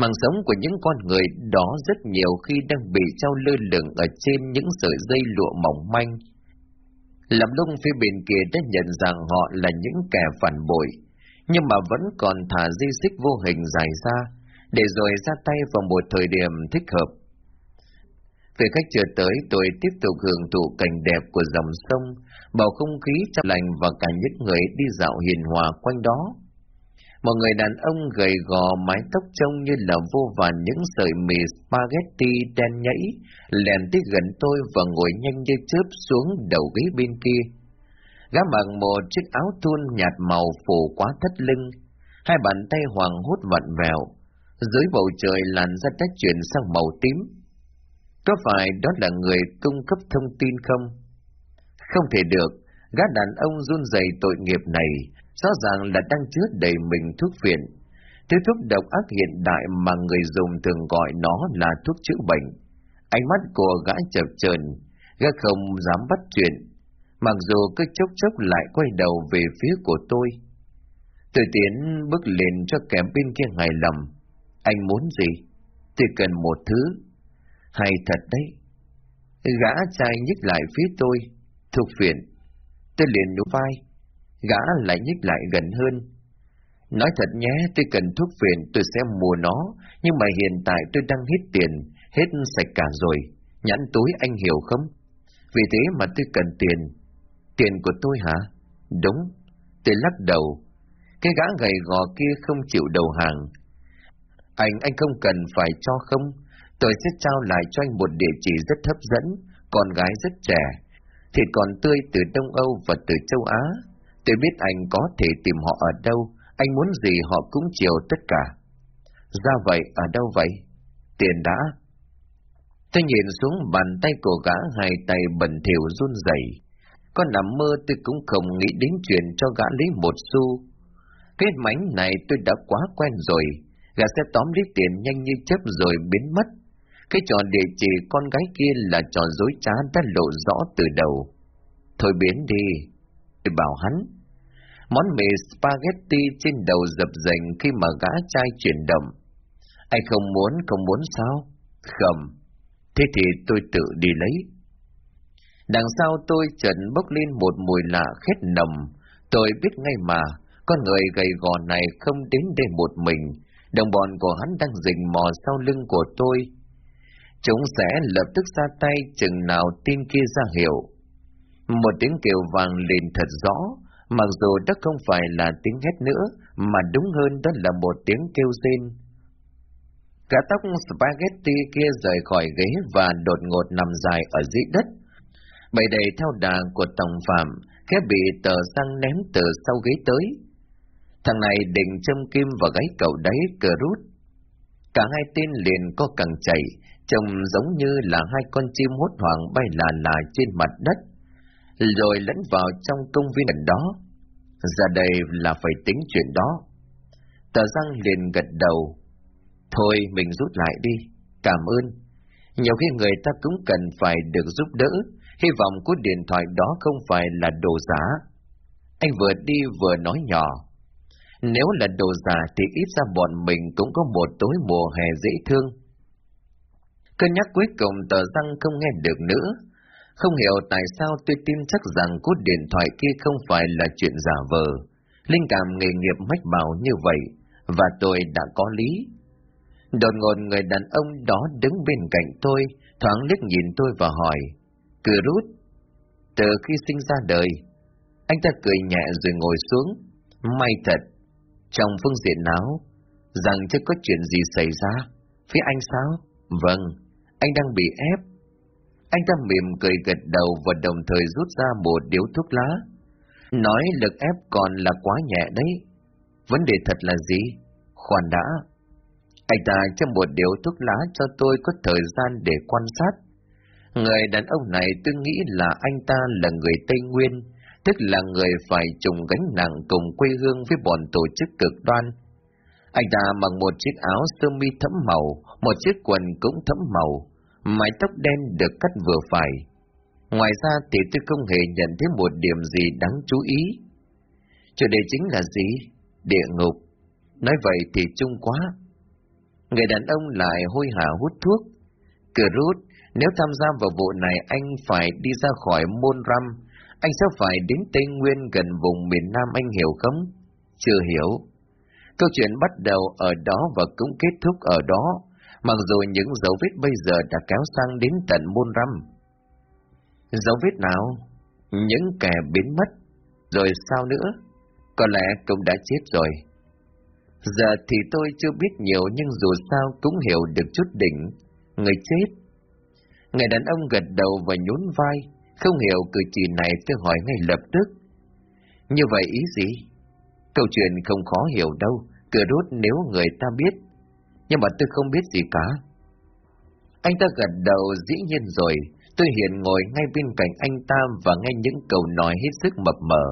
Mạng sống của những con người đó rất nhiều khi đang bị trao lơ lửng ở trên những sợi dây lụa mỏng manh. Làm lung phía bên kia đã nhận rằng họ là những kẻ phản bội, nhưng mà vẫn còn thả dây xích vô hình dài ra, để rồi ra tay vào một thời điểm thích hợp. Về cách chưa tới, tôi tiếp tục hưởng thụ cảnh đẹp của dòng sông, bầu không khí trong lành và cả những người đi dạo hiền hòa quanh đó. Một người đàn ông gầy gò mái tóc trông như là vô vàn những sợi mì spaghetti đen nhẫy, lèn tới gần tôi và ngồi nhanh như chớp xuống đầu ghế bên kia. Gã mặc một chiếc áo thun nhạt màu phủ quá thắt lưng, hai bàn tay hoàng hốt vặn vẹo, dưới bầu trời làn ra đã chuyển sang màu tím. Có phải đó là người cung cấp thông tin không? Không thể được, gã đàn ông run rẩy tội nghiệp này, rõ ràng là đang chứa đầy mình thuốc phiện. Thứ thuốc độc ác hiện đại mà người dùng thường gọi nó là thuốc chữa bệnh. Ánh mắt của gã chập chờn, gã không dám bắt chuyện, mặc dù cứ chốc chốc lại quay đầu về phía của tôi. Tôi tiến bước lên cho kẻ bên kia ngài lầm. Anh muốn gì? Tôi cần một thứ. Hay thật đấy. Gã trai nhích lại phía tôi, thuộc phiện. Tôi liền nhủ vai, gã lại nhích lại gần hơn. Nói thật nhé, tôi cần thuốc phiện tôi sẽ mua nó, nhưng mà hiện tại tôi đang hết tiền, hết sạch cả rồi. Nhãn túi anh hiểu không? Vì thế mà tôi cần tiền. Tiền của tôi hả? Đúng. Tôi lắc đầu. Cái gã gầy gò kia không chịu đầu hàng. Anh, anh không cần phải cho không? Tôi sẽ trao lại cho anh một địa chỉ rất hấp dẫn, con gái rất trẻ, thịt còn tươi từ Đông Âu và từ châu Á. Tôi biết anh có thể tìm họ ở đâu, anh muốn gì họ cũng chiều tất cả. Ra vậy, ở đâu vậy? Tiền đã. Tôi nhìn xuống bàn tay của gã hai tay bẩn thỉu run rẩy. Có nằm mơ tôi cũng không nghĩ đến chuyện cho gã lấy một xu. Cái mánh này tôi đã quá quen rồi, gã sẽ tóm lấy tiền nhanh như chớp rồi biến mất. Cái trò địa chỉ con gái kia là trò dối trá đã lộ rõ từ đầu. Thôi biến đi. Tôi bảo hắn. Món mì spaghetti trên đầu dập dành khi mà gã trai chuyển động. Anh không muốn, không muốn sao? Không. Thế thì tôi tự đi lấy. Đằng sau tôi chợt bốc lên một mùi lạ khét nồng. Tôi biết ngay mà, con người gầy gò này không đến đây một mình. Đồng bọn của hắn đang rình mò sau lưng của tôi. Chúng sẽ lập tức ra tay chừng nào tin kia ra hiệu. Một tiếng kêu vàng lên thật rõ, mặc dù đó không phải là tiếng hét nữa, mà đúng hơn đó là một tiếng kêu rên. Cả tóc spaghetti kia rời khỏi ghế và đột ngột nằm dài ở dưới đất. Bầy đầy theo đà của tổng phạm, khẽ bị tờ xăng ném từ sau ghế tới. Thằng này định châm kim vào gáy cậu đấy cờ rút. Cả hai tên liền có càng chảy, trông giống như là hai con chim hốt hoảng bay là là trên mặt đất, rồi lẫn vào trong công viên gần đó. Ra đây là phải tính chuyện đó. Tờ răng liền gật đầu. Thôi mình rút lại đi, cảm ơn. Nhiều khi người ta cũng cần phải được giúp đỡ, hy vọng cú điện thoại đó không phải là đồ giả. Anh vừa đi vừa nói nhỏ. Nếu là đồ giả thì ít ra bọn mình cũng có một tối mùa hè dễ thương. Cơn nhắc cuối cùng tờ răng không nghe được nữa. Không hiểu tại sao tôi tin chắc rằng cốt điện thoại kia không phải là chuyện giả vờ. Linh cảm nghề nghiệp mách bảo như vậy, và tôi đã có lý. Đột ngột người đàn ông đó đứng bên cạnh tôi, thoáng liếc nhìn tôi và hỏi, Cửa rút, từ khi sinh ra đời, anh ta cười nhẹ rồi ngồi xuống, may thật, trong phương diện nào, rằng chưa có chuyện gì xảy ra, phía anh sao? Vâng, anh đang bị ép. Anh ta mỉm cười gật đầu và đồng thời rút ra một điếu thuốc lá. Nói lực ép còn là quá nhẹ đấy. Vấn đề thật là gì? Khoan đã. Anh ta cho một điếu thuốc lá cho tôi có thời gian để quan sát. Người đàn ông này tôi nghĩ là anh ta là người Tây Nguyên, tức là người phải trùng gánh nặng cùng quê hương với bọn tổ chức cực đoan. Anh ta mặc một chiếc áo sơ mi thẫm màu, một chiếc quần cũng thẫm màu, mái tóc đen được cắt vừa phải. Ngoài ra thì tôi không hề nhận thấy một điểm gì đáng chú ý. Chủ đề chính là gì? Địa ngục. Nói vậy thì chung quá. Người đàn ông lại hôi hả hút thuốc. Cửa rút, nếu tham gia vào vụ này anh phải đi ra khỏi môn răm, anh sẽ phải đến Tây Nguyên gần vùng miền Nam anh hiểu không? Chưa hiểu. Câu chuyện bắt đầu ở đó và cũng kết thúc ở đó, mặc dù những dấu vết bây giờ đã kéo sang đến tận môn răm. Dấu vết nào? Những kẻ biến mất. Rồi sao nữa? Có lẽ cũng đã chết rồi. Giờ thì tôi chưa biết nhiều nhưng dù sao cũng hiểu được chút đỉnh. Người chết. Người đàn ông gật đầu và nhún vai. Không hiểu cử chỉ này tôi hỏi ngay lập tức. Như vậy ý gì? Câu chuyện không khó hiểu đâu, cửa đốt nếu người ta biết. Nhưng mà tôi không biết gì cả. Anh ta gật đầu dĩ nhiên rồi, tôi hiện ngồi ngay bên cạnh anh ta và nghe những câu nói hết sức mập mờ.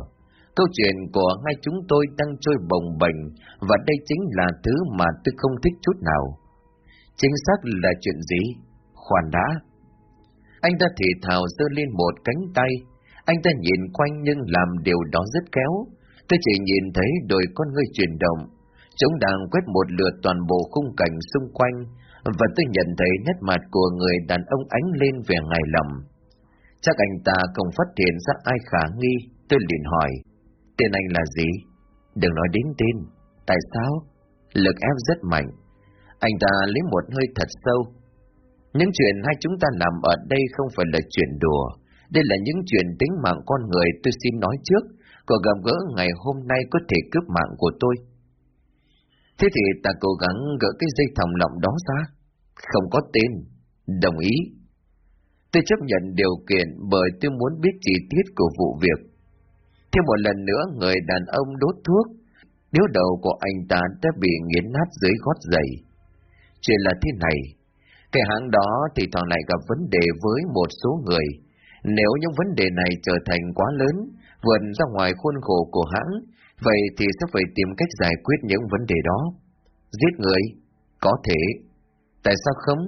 Câu chuyện của hai chúng tôi đang trôi bồng bềnh và đây chính là thứ mà tôi không thích chút nào. Chính xác là chuyện gì? Khoan đã. Anh ta thì thào giơ lên một cánh tay. Anh ta nhìn quanh nhưng làm điều đó rất kéo. Tôi chỉ nhìn thấy đôi con người chuyển động. Chúng đang quét một lượt toàn bộ khung cảnh xung quanh và tôi nhận thấy nét mặt của người đàn ông ánh lên vẻ ngài lầm. Chắc anh ta không phát hiện ra ai khả nghi, tôi liền hỏi. Tên anh là gì? Đừng nói đến tên. Tại sao? Lực ép rất mạnh. Anh ta lấy một hơi thật sâu. Những chuyện hai chúng ta làm ở đây không phải là chuyện đùa. Đây là những chuyện tính mạng con người tôi xin nói trước. Cuộc gặp gỡ ngày hôm nay có thể cướp mạng của tôi. Thế thì ta cố gắng gỡ cái dây thòng lọng đó ra. Không có tên. Đồng ý. Tôi chấp nhận điều kiện bởi tôi muốn biết chi tiết của vụ việc. Thêm một lần nữa người đàn ông đốt thuốc, điếu đầu của anh ta đã bị nghiến nát dưới gót giày. Chuyện là thế này, cái hãng đó thì thoảng lại gặp vấn đề với một số người. Nếu những vấn đề này trở thành quá lớn, vượt ra ngoài khuôn khổ của hãng, vậy thì sẽ phải tìm cách giải quyết những vấn đề đó. Giết người? Có thể. Tại sao không?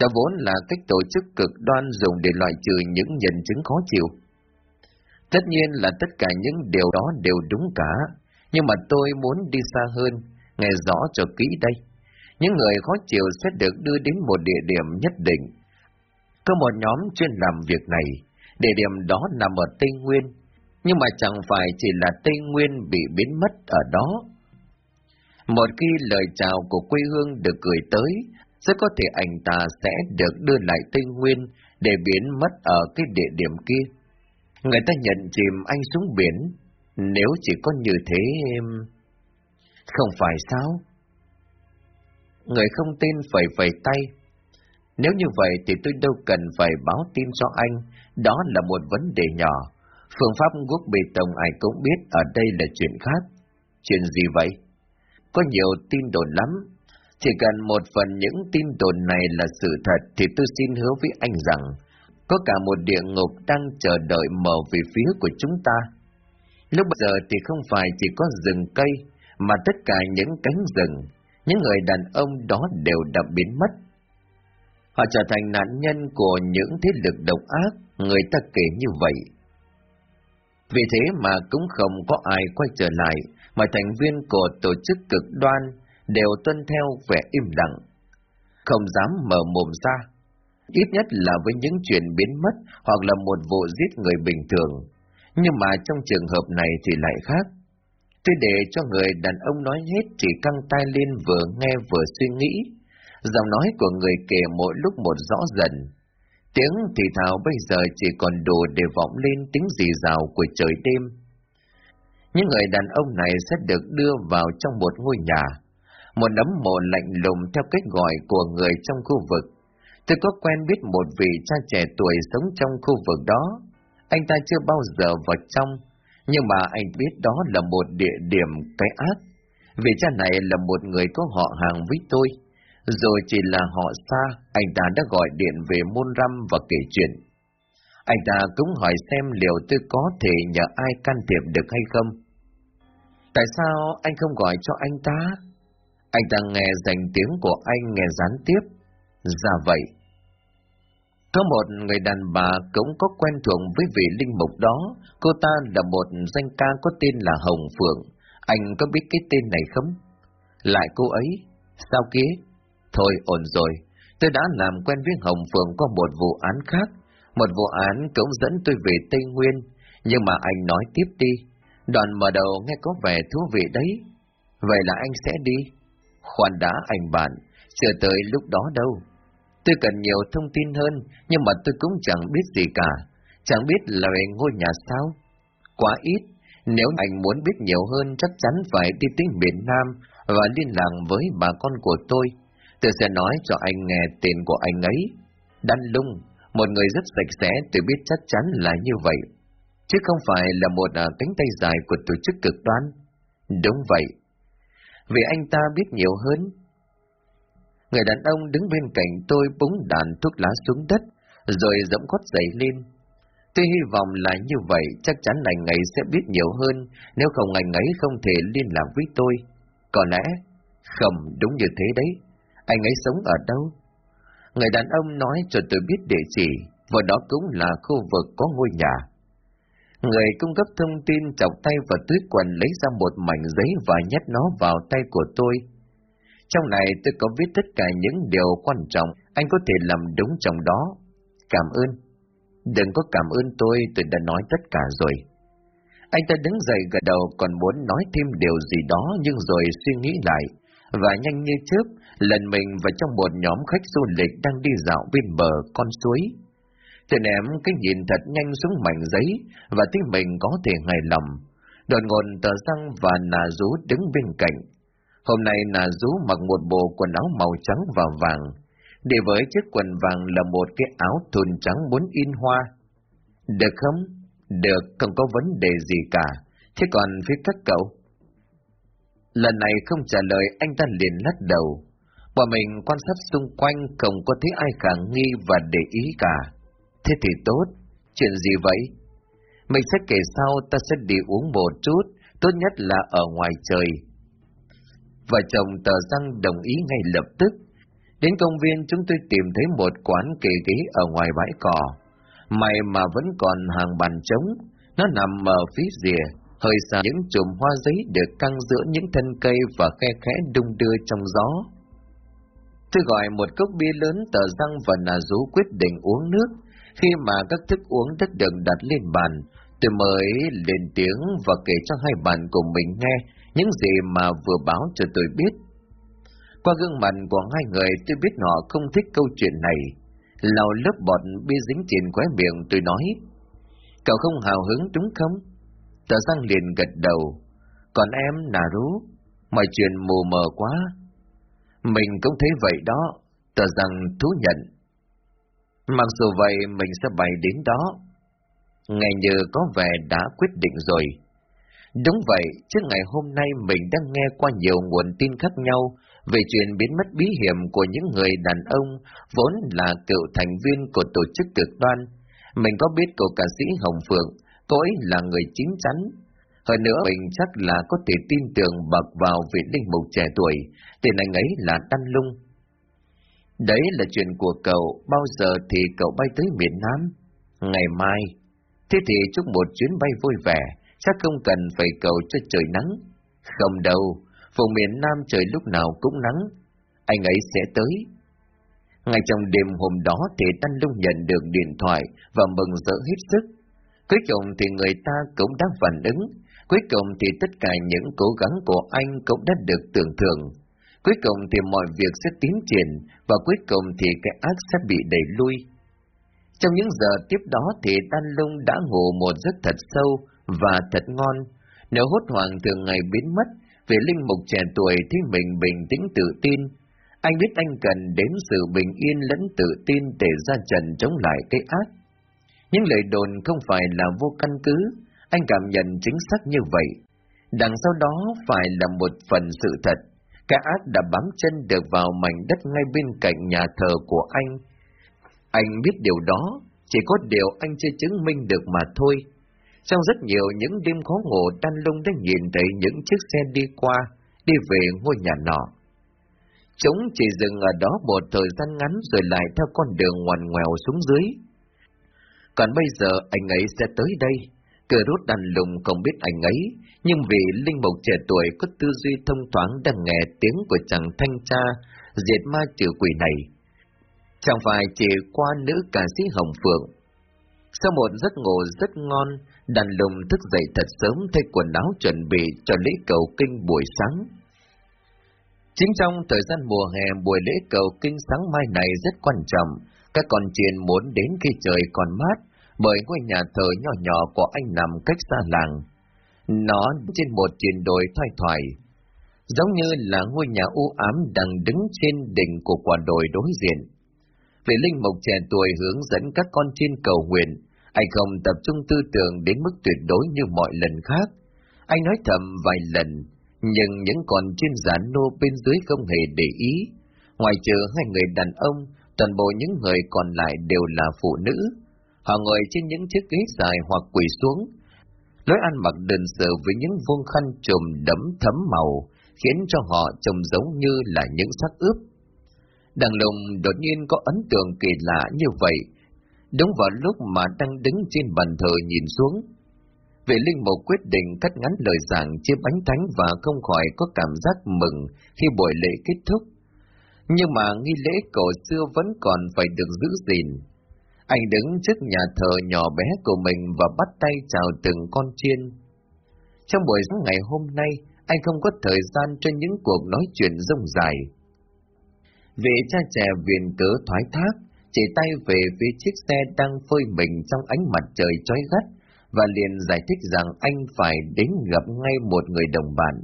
Đã vốn là cách tổ chức cực đoan dùng để loại trừ những nhân chứng khó chịu. Tất nhiên là tất cả những điều đó đều đúng cả, nhưng mà tôi muốn đi xa hơn, nghe rõ cho kỹ đây. Những người khó chịu sẽ được đưa đến một địa điểm nhất định. Có một nhóm chuyên làm việc này, địa điểm đó nằm ở Tây Nguyên, nhưng mà chẳng phải chỉ là Tây Nguyên bị biến mất ở đó. Một khi lời chào của quê hương được gửi tới, rất có thể anh ta sẽ được đưa lại Tây Nguyên để biến mất ở cái địa điểm kia. Người ta nhận chìm anh xuống biển, nếu chỉ có như thế... Không phải sao? Người không tin phải phẩy tay. Nếu như vậy thì tôi đâu cần phải báo tin cho anh, đó là một vấn đề nhỏ. Phương pháp quốc bê tông ai cũng biết ở đây là chuyện khác. Chuyện gì vậy? Có nhiều tin đồn lắm. Chỉ cần một phần những tin đồn này là sự thật thì tôi xin hứa với anh rằng có cả một địa ngục đang chờ đợi mở về phía của chúng ta. Lúc bây giờ thì không phải chỉ có rừng cây, mà tất cả những cánh rừng, những người đàn ông đó đều đã biến mất. Họ trở thành nạn nhân của những thế lực độc ác, người ta kể như vậy. Vì thế mà cũng không có ai quay trở lại, mà thành viên của tổ chức cực đoan đều tuân theo vẻ im lặng, không dám mở mồm ra, ít nhất là với những chuyện biến mất hoặc là một vụ giết người bình thường. Nhưng mà trong trường hợp này thì lại khác. Tôi để cho người đàn ông nói hết chỉ căng tay lên vừa nghe vừa suy nghĩ. Giọng nói của người kể mỗi lúc một rõ dần. Tiếng thì thào bây giờ chỉ còn đủ để vọng lên tiếng rì rào của trời đêm. Những người đàn ông này sẽ được đưa vào trong một ngôi nhà. Một nấm mộ lạnh lùng theo cách gọi của người trong khu vực. Tôi có quen biết một vị cha trẻ tuổi sống trong khu vực đó. Anh ta chưa bao giờ vào trong, nhưng mà anh biết đó là một địa điểm cái ác. Vì cha này là một người có họ hàng với tôi. Rồi chỉ là họ xa, anh ta đã gọi điện về môn răm và kể chuyện. Anh ta cũng hỏi xem liệu tôi có thể nhờ ai can thiệp được hay không. Tại sao anh không gọi cho anh ta? Anh ta nghe dành tiếng của anh nghe gián tiếp. Ra dạ vậy. Có một người đàn bà cũng có quen thuộc với vị linh mục đó, cô ta là một danh ca có tên là Hồng Phượng. Anh có biết cái tên này không? Lại cô ấy? Sao kia? Thôi ổn rồi, tôi đã làm quen với Hồng Phượng qua một vụ án khác. Một vụ án cũng dẫn tôi về Tây Nguyên, nhưng mà anh nói tiếp đi. Đoạn mở đầu nghe có vẻ thú vị đấy. Vậy là anh sẽ đi? Khoan đã anh bạn, chưa tới lúc đó đâu. Tôi cần nhiều thông tin hơn, nhưng mà tôi cũng chẳng biết gì cả. Chẳng biết là về ngôi nhà sao. Quá ít, nếu anh muốn biết nhiều hơn chắc chắn phải đi tới miền Nam và liên lạc với bà con của tôi. Tôi sẽ nói cho anh nghe tên của anh ấy. Đan Lung, một người rất sạch sẽ, tôi biết chắc chắn là như vậy. Chứ không phải là một à, cánh tay dài của tổ chức cực đoan. Đúng vậy. Vì anh ta biết nhiều hơn, Người đàn ông đứng bên cạnh tôi búng đàn thuốc lá xuống đất, rồi dẫm gót giày lên. Tôi hy vọng là như vậy, chắc chắn anh ấy sẽ biết nhiều hơn, nếu không anh ấy không thể liên lạc với tôi. Có lẽ, không, đúng như thế đấy. Anh ấy sống ở đâu? Người đàn ông nói cho tôi biết địa chỉ, và đó cũng là khu vực có ngôi nhà. Người cung cấp thông tin chọc tay vào túi quần lấy ra một mảnh giấy và nhét nó vào tay của tôi. Trong này tôi có viết tất cả những điều quan trọng anh có thể làm đúng trong đó. Cảm ơn. Đừng có cảm ơn tôi, tôi đã nói tất cả rồi. Anh ta đứng dậy gật đầu còn muốn nói thêm điều gì đó nhưng rồi suy nghĩ lại. Và nhanh như chớp, lần mình vào trong một nhóm khách du lịch đang đi dạo bên bờ con suối. Tôi ném cái nhìn thật nhanh xuống mảnh giấy và thấy mình có thể hài lòng. Đột ngột tờ răng và nà rú đứng bên cạnh, Hôm nay nà rú mặc một bộ quần áo màu trắng và vàng, để với chiếc quần vàng là một cái áo thun trắng muốn in hoa. Được không? Được, không có vấn đề gì cả. Thế còn phía các cậu? Lần này không trả lời anh ta liền lắc đầu. Bọn mình quan sát xung quanh không có thấy ai khả nghi và để ý cả. Thế thì tốt. Chuyện gì vậy? Mình sẽ kể sau ta sẽ đi uống một chút, tốt nhất là ở ngoài trời, Vợ chồng tờ răng đồng ý ngay lập tức. Đến công viên chúng tôi tìm thấy một quán kỳ ghế ở ngoài bãi cỏ. May mà vẫn còn hàng bàn trống, Nó nằm ở phía rìa, hơi xa những chùm hoa giấy được căng giữa những thân cây và khe khẽ đung đưa trong gió. Tôi gọi một cốc bia lớn tờ răng và nà rú quyết định uống nước. Khi mà các thức uống đã được đặt lên bàn, tôi mới lên tiếng và kể cho hai bạn của mình nghe những gì mà vừa báo cho tôi biết. Qua gương mặt của hai người tôi biết họ không thích câu chuyện này. Lào lớp bọt bia dính trên khóe miệng tôi nói. Cậu không hào hứng đúng không? Tờ răng liền gật đầu. Còn em, nà rú, mọi chuyện mù mờ quá. Mình cũng thấy vậy đó, tờ rằng thú nhận. Mặc dù vậy, mình sẽ bay đến đó. Ngày như có vẻ đã quyết định rồi. Đúng vậy, trước ngày hôm nay mình đang nghe qua nhiều nguồn tin khác nhau về chuyện biến mất bí hiểm của những người đàn ông vốn là cựu thành viên của tổ chức cực đoan. Mình có biết cô ca sĩ Hồng Phượng, cô ấy là người chính chắn. Hơn nữa mình chắc là có thể tin tưởng bậc vào vị linh mục trẻ tuổi, tên anh ấy là Đan Lung. Đấy là chuyện của cậu, bao giờ thì cậu bay tới miền Nam? Ngày mai. Thế thì chúc một chuyến bay vui vẻ, chắc không cần phải cầu cho trời nắng. Không đâu, vùng miền Nam trời lúc nào cũng nắng, anh ấy sẽ tới. Ngay trong đêm hôm đó thì Đan Lung nhận được điện thoại và mừng rỡ hết sức. Cuối cùng thì người ta cũng đã phản ứng, cuối cùng thì tất cả những cố gắng của anh cũng đã được tưởng thưởng. Cuối cùng thì mọi việc sẽ tiến triển và cuối cùng thì cái ác sẽ bị đẩy lui. Trong những giờ tiếp đó thì Đan Lung đã ngủ một giấc thật sâu và thật ngon. Nếu hốt hoảng thường ngày biến mất, về linh mục trẻ tuổi thì mình bình tĩnh tự tin. Anh biết anh cần đến sự bình yên lẫn tự tin để ra trần chống lại cái ác. Những lời đồn không phải là vô căn cứ, anh cảm nhận chính xác như vậy. Đằng sau đó phải là một phần sự thật. Cả ác đã bám chân được vào mảnh đất ngay bên cạnh nhà thờ của anh. Anh biết điều đó, chỉ có điều anh chưa chứng minh được mà thôi. Trong rất nhiều những đêm khó ngủ, Đan Lung đã nhìn thấy những chiếc xe đi qua, đi về ngôi nhà nọ. Chúng chỉ dừng ở đó một thời gian ngắn rồi lại theo con đường ngoằn ngoèo xuống dưới. Còn bây giờ anh ấy sẽ tới đây. Cờ rút đàn lùng không biết anh ấy, nhưng vì linh mục trẻ tuổi có tư duy thông thoáng đang nghe tiếng của chàng thanh cha, diệt ma trừ quỷ này. Chẳng phải chỉ qua nữ ca sĩ Hồng Phượng. Sau một giấc ngủ rất ngon, đàn lùng thức dậy thật sớm thay quần áo chuẩn bị cho lễ cầu kinh buổi sáng. Chính trong thời gian mùa hè buổi lễ cầu kinh sáng mai này rất quan trọng, các con chiên muốn đến khi trời còn mát, bởi ngôi nhà thờ nhỏ nhỏ của anh nằm cách xa làng. Nó trên một triền đồi thoai thoải, giống như là ngôi nhà u ám đang đứng trên đỉnh của quả đồi đối diện. Vị linh mục trẻ tuổi hướng dẫn các con trên cầu nguyện, anh không tập trung tư tưởng đến mức tuyệt đối như mọi lần khác. Anh nói thầm vài lần, nhưng những con trên giả nô bên dưới không hề để ý. Ngoài trừ hai người đàn ông, toàn bộ những người còn lại đều là phụ nữ. Họ ngồi trên những chiếc ghế dài hoặc quỳ xuống. Lối ăn mặc đơn sơ với những vuông khăn trùm đẫm thấm màu, khiến cho họ trông giống như là những xác ướp. Đằng lùng đột nhiên có ấn tượng kỳ lạ như vậy, đúng vào lúc mà đang đứng trên bàn thờ nhìn xuống. Vị linh mục quyết định cắt ngắn lời giảng chia bánh thánh và không khỏi có cảm giác mừng khi buổi lễ kết thúc. Nhưng mà nghi lễ cổ xưa vẫn còn phải được giữ gìn. Anh đứng trước nhà thờ nhỏ bé của mình và bắt tay chào từng con chiên. Trong buổi sáng ngày hôm nay, anh không có thời gian cho những cuộc nói chuyện rông dài. Vị cha trẻ viện cớ thoái thác, chỉ tay về phía chiếc xe đang phơi mình trong ánh mặt trời chói gắt, và liền giải thích rằng anh phải đến gặp ngay một người đồng bạn.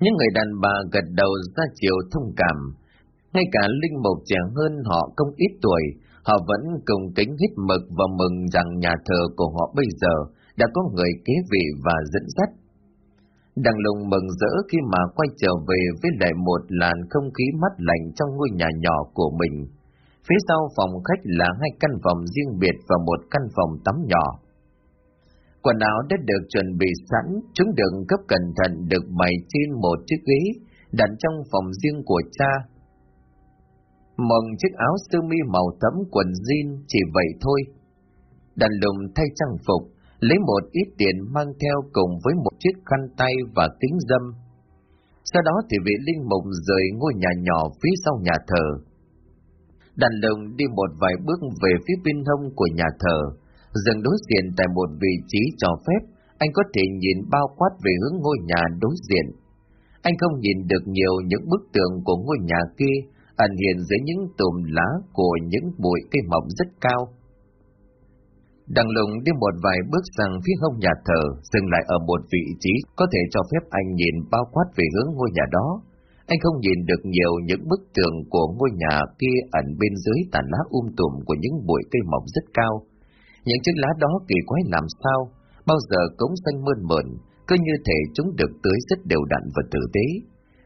Những người đàn bà gật đầu ra chiều thông cảm, ngay cả linh mục trẻ hơn họ không ít tuổi, họ vẫn cùng kính hít mực và mừng rằng nhà thờ của họ bây giờ đã có người kế vị và dẫn dắt. Đằng lùng mừng rỡ khi mà quay trở về với lại một làn không khí mát lạnh trong ngôi nhà nhỏ của mình. Phía sau phòng khách là hai căn phòng riêng biệt và một căn phòng tắm nhỏ. Quần áo đã được chuẩn bị sẵn, chúng được cấp cẩn thận được bày trên một chiếc ghế, đặt trong phòng riêng của cha. Mừng chiếc áo sơ mi màu tấm quần jean chỉ vậy thôi. Đàn lùng thay trang phục, lấy một ít tiền mang theo cùng với một chiếc khăn tay và kính dâm. Sau đó thì vị linh mục rời ngôi nhà nhỏ phía sau nhà thờ. Đàn lùng đi một vài bước về phía bên hông của nhà thờ, dừng đối diện tại một vị trí cho phép, anh có thể nhìn bao quát về hướng ngôi nhà đối diện. Anh không nhìn được nhiều những bức tường của ngôi nhà kia, ẩn hiện dưới những tùm lá của những bụi cây mọc rất cao. Đằng lùng đi một vài bước sang phía hông nhà thờ, dừng lại ở một vị trí có thể cho phép anh nhìn bao quát về hướng ngôi nhà đó. Anh không nhìn được nhiều những bức tường của ngôi nhà kia ẩn bên dưới tàn lá um tùm của những bụi cây mọc rất cao. Những chiếc lá đó kỳ quái làm sao, bao giờ cống xanh mơn mởn, cứ như thể chúng được tưới rất đều đặn và tử tế.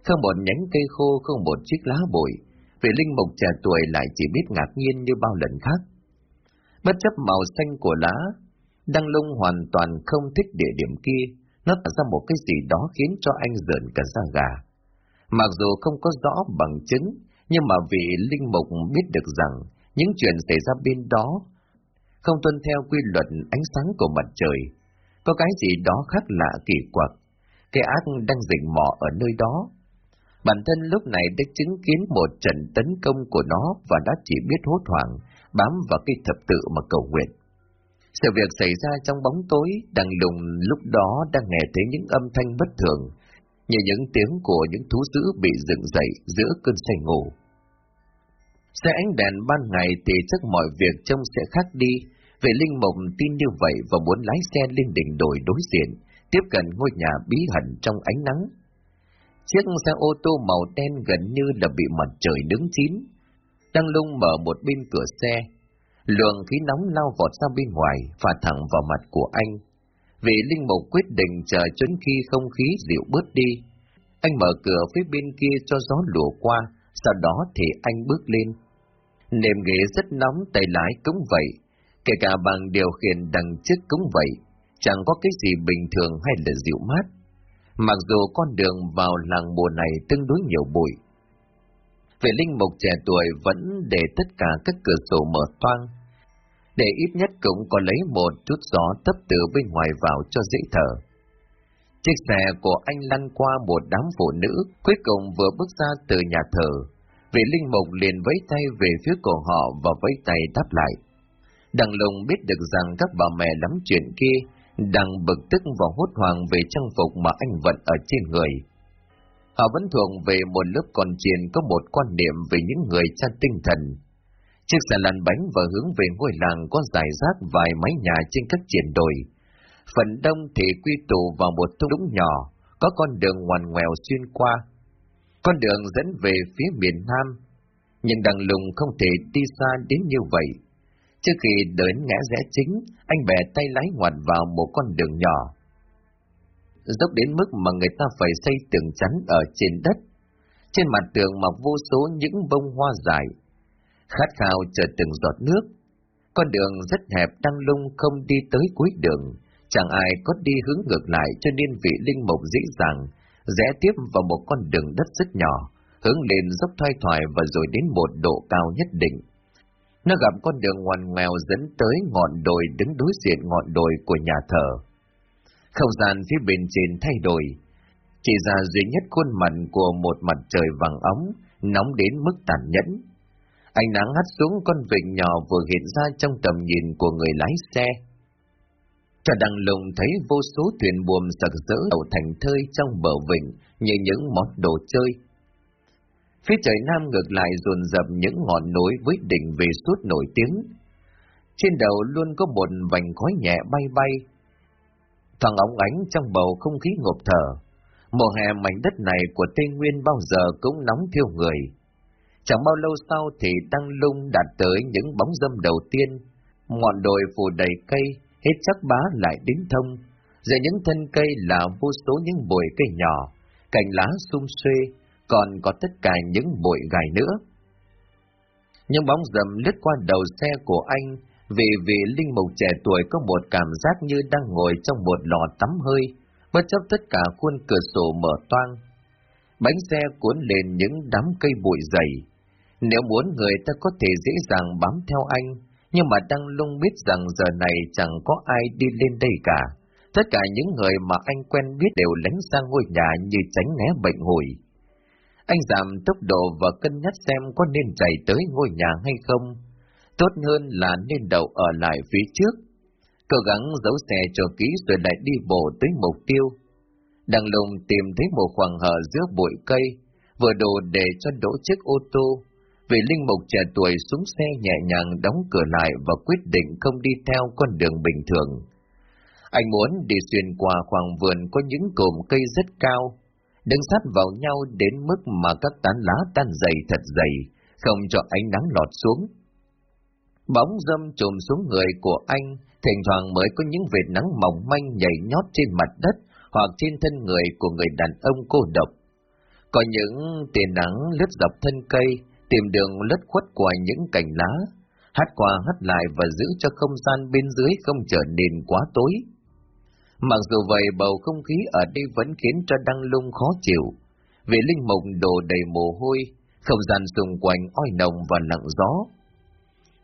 Không một nhánh cây khô, không một chiếc lá bụi, vị linh mục trẻ tuổi lại chỉ biết ngạc nhiên như bao lần khác. Bất chấp màu xanh của lá, Đăng Lung hoàn toàn không thích địa điểm kia, nó tạo ra một cái gì đó khiến cho anh rợn cả da gà. Mặc dù không có rõ bằng chứng, nhưng mà vị linh mục biết được rằng những chuyện xảy ra bên đó không tuân theo quy luật ánh sáng của mặt trời. Có cái gì đó khác lạ kỳ quặc, cái ác đang rình mò ở nơi đó. Bản thân lúc này đã chứng kiến một trận tấn công của nó và đã chỉ biết hốt hoảng, bám vào cái thập tự mà cầu nguyện. Sự việc xảy ra trong bóng tối, đằng lùng lúc đó đang nghe thấy những âm thanh bất thường, như những tiếng của những thú dữ bị dựng dậy giữa cơn say ngủ. Sẽ ánh đèn ban ngày thì chắc mọi việc trông sẽ khác đi, về Linh Mộng tin như vậy và muốn lái xe lên đỉnh đồi đối diện, tiếp cận ngôi nhà bí hận trong ánh nắng. Chiếc xe ô tô màu đen gần như là bị mặt trời đứng chín. Đang lung mở một bên cửa xe, luồng khí nóng lao vọt ra bên ngoài, và thẳng vào mặt của anh. Vì Linh Mục quyết định chờ cho khi không khí dịu bớt đi. Anh mở cửa phía bên kia cho gió lùa qua, sau đó thì anh bước lên. Nềm ghế rất nóng, tay lái cũng vậy, kể cả bằng điều khiển đằng trước cũng vậy, chẳng có cái gì bình thường hay là dịu mát. Mặc dù con đường vào làng mùa này tương đối nhiều bụi. Vệ linh mục trẻ tuổi vẫn để tất cả các cửa sổ mở toang, để ít nhất cũng có lấy một chút gió tấp từ bên ngoài vào cho dễ thở. Chiếc xe của anh lăn qua một đám phụ nữ, cuối cùng vừa bước ra từ nhà thờ. Vị linh mục liền vẫy tay về phía cổ họ và vẫy tay đáp lại. Đằng lùng biết được rằng các bà mẹ lắm chuyện kia đang bực tức và hốt hoảng về trang phục mà anh vận ở trên người. Họ vẫn thuộc về một lớp còn triền có một quan niệm về những người cha tinh thần. Chiếc xe lăn bánh và hướng về ngôi làng có giải rác vài mái nhà trên các triển đồi. Phần đông thì quy tụ vào một thung lũng nhỏ, có con đường ngoằn ngoèo xuyên qua. Con đường dẫn về phía miền Nam, nhưng đằng lùng không thể đi xa đến như vậy Trước khi đến ngã rẽ chính, anh bè tay lái ngoặt vào một con đường nhỏ. Dốc đến mức mà người ta phải xây tường chắn ở trên đất. Trên mặt tường mọc vô số những bông hoa dài. Khát khao chờ từng giọt nước. Con đường rất hẹp đang lung không đi tới cuối đường. Chẳng ai có đi hướng ngược lại cho nên vị linh mục dễ dàng, rẽ tiếp vào một con đường đất rất nhỏ, hướng lên dốc thoai thoải và rồi đến một độ cao nhất định nó gặp con đường ngoằn ngoèo dẫn tới ngọn đồi đứng đối diện ngọn đồi của nhà thờ. Không gian phía bên trên thay đổi, chỉ ra duy nhất khuôn mặt của một mặt trời vàng ống, nóng đến mức tàn nhẫn. Ánh nắng hắt xuống con vịnh nhỏ vừa hiện ra trong tầm nhìn của người lái xe. Cho đằng lùng thấy vô số thuyền buồm sặc rỡ đầu thành thơi trong bờ vịnh như những món đồ chơi Phía trời nam ngược lại dồn dập những ngọn núi với đỉnh về suốt nổi tiếng. Trên đầu luôn có một vành khói nhẹ bay bay. Thằng ống ánh trong bầu không khí ngộp thở. Mùa hè mảnh đất này của Tây Nguyên bao giờ cũng nóng thiêu người. Chẳng bao lâu sau thì Đăng Lung đạt tới những bóng dâm đầu tiên. Ngọn đồi phủ đầy cây, hết chắc bá lại đến thông. Giữa những thân cây là vô số những bụi cây nhỏ, cành lá sum xuê, còn có tất cả những bụi gài nữa. Nhưng bóng dầm lướt qua đầu xe của anh, vì vị linh mục trẻ tuổi có một cảm giác như đang ngồi trong một lò tắm hơi, bất chấp tất cả khuôn cửa sổ mở toang. Bánh xe cuốn lên những đám cây bụi dày. Nếu muốn người ta có thể dễ dàng bám theo anh, nhưng mà Đăng Lung biết rằng giờ này chẳng có ai đi lên đây cả. Tất cả những người mà anh quen biết đều lánh sang ngôi nhà như tránh né bệnh hồi. Anh giảm tốc độ và cân nhắc xem có nên chạy tới ngôi nhà hay không. Tốt hơn là nên đậu ở lại phía trước. Cố gắng giấu xe cho kỹ rồi lại đi bộ tới mục tiêu. Đằng lùng tìm thấy một khoảng hở giữa bụi cây, vừa đồ để cho đỗ chiếc ô tô. Vì linh mục trẻ tuổi xuống xe nhẹ nhàng đóng cửa lại và quyết định không đi theo con đường bình thường. Anh muốn đi xuyên qua khoảng vườn có những cụm cây rất cao, đứng sát vào nhau đến mức mà các tán lá tan dày thật dày, không cho ánh nắng lọt xuống. Bóng dâm trùm xuống người của anh, thỉnh thoảng mới có những vệt nắng mỏng manh nhảy nhót trên mặt đất hoặc trên thân người của người đàn ông cô độc. Có những tia nắng lướt dọc thân cây, tìm đường lướt khuất qua những cành lá, hát qua hát lại và giữ cho không gian bên dưới không trở nên quá tối. Mặc dù vậy bầu không khí ở đây vẫn khiến cho Đăng Lung khó chịu, vì linh mục đổ đầy mồ hôi, không gian xung quanh oi nồng và nặng gió.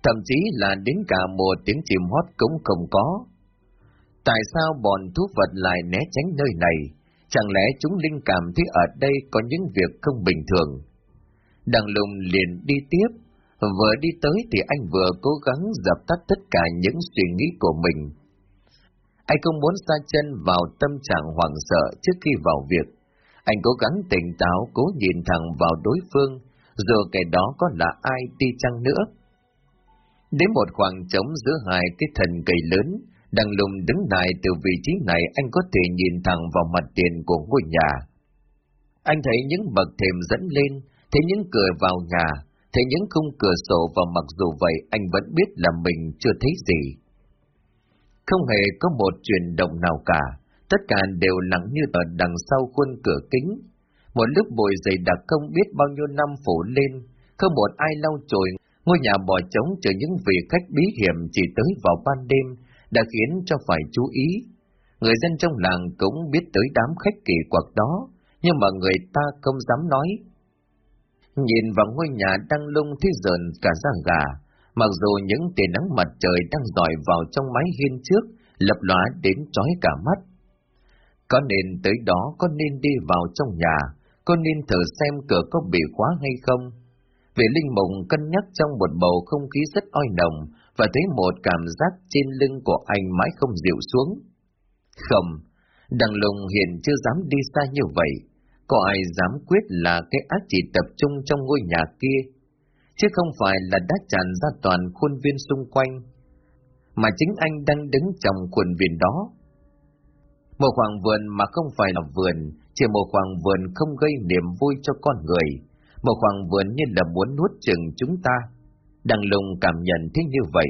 Thậm chí là đến cả mùa tiếng chim hót cũng không có. Tại sao bọn thú vật lại né tránh nơi này? Chẳng lẽ chúng linh cảm thấy ở đây có những việc không bình thường? Đăng Lung liền đi tiếp, vừa đi tới thì anh vừa cố gắng dập tắt tất cả những suy nghĩ của mình anh không muốn xa chân vào tâm trạng hoảng sợ trước khi vào việc. Anh cố gắng tỉnh táo, cố nhìn thẳng vào đối phương, dù kẻ đó có là ai đi chăng nữa. Đến một khoảng trống giữa hai cái thần cây lớn, đang lùng đứng lại từ vị trí này anh có thể nhìn thẳng vào mặt tiền của ngôi nhà. Anh thấy những bậc thềm dẫn lên, thấy những cửa vào nhà, thấy những khung cửa sổ và mặc dù vậy anh vẫn biết là mình chưa thấy gì. Không hề có một chuyển động nào cả, tất cả đều lặng như ở đằng sau khuôn cửa kính. Một lớp bụi dày đặc không biết bao nhiêu năm phủ lên, không một ai lau chùi, ngôi nhà bỏ trống chờ những vị khách bí hiểm chỉ tới vào ban đêm, đã khiến cho phải chú ý. Người dân trong làng cũng biết tới đám khách kỳ quặc đó, nhưng mà người ta không dám nói. Nhìn vào ngôi nhà đang lung thế dần cả da gà, Mặc dù những tia nắng mặt trời đang dọi vào trong mái hiên trước, lập lóa đến chói cả mắt. Có nên tới đó, có nên đi vào trong nhà, có nên thử xem cửa có bị khóa hay không? Vì Linh Mộng cân nhắc trong một bầu không khí rất oi nồng và thấy một cảm giác trên lưng của anh mãi không dịu xuống. Không, Đằng Lùng hiện chưa dám đi xa như vậy. Có ai dám quyết là cái ác chỉ tập trung trong ngôi nhà kia chứ không phải là đã tràn ra toàn khuôn viên xung quanh, mà chính anh đang đứng trong khuôn viên đó. Một khoảng vườn mà không phải là vườn, chỉ một khoảng vườn không gây niềm vui cho con người, một khoảng vườn như là muốn nuốt chừng chúng ta. Đằng lùng cảm nhận thế như vậy,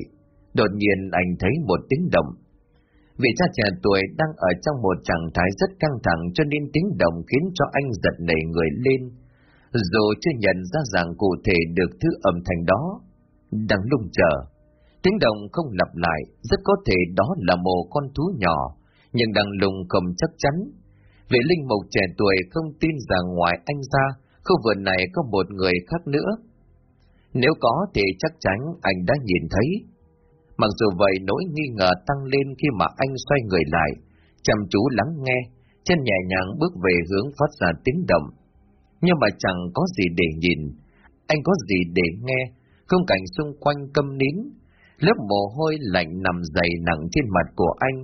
đột nhiên anh thấy một tiếng động. Vị cha trẻ tuổi đang ở trong một trạng thái rất căng thẳng cho nên tiếng động khiến cho anh giật nảy người lên, dù chưa nhận ra rằng cụ thể được thứ âm thanh đó, đang lung chờ. Tiếng động không lặp lại, rất có thể đó là một con thú nhỏ, nhưng đang lùng không chắc chắn. Vị linh mục trẻ tuổi không tin rằng ngoài anh ra, khu vườn này có một người khác nữa. Nếu có thì chắc chắn anh đã nhìn thấy. Mặc dù vậy nỗi nghi ngờ tăng lên khi mà anh xoay người lại, chăm chú lắng nghe, chân nhẹ nhàng bước về hướng phát ra tiếng động nhưng mà chẳng có gì để nhìn, anh có gì để nghe, không cảnh xung quanh câm nín, lớp mồ hôi lạnh nằm dày nặng trên mặt của anh,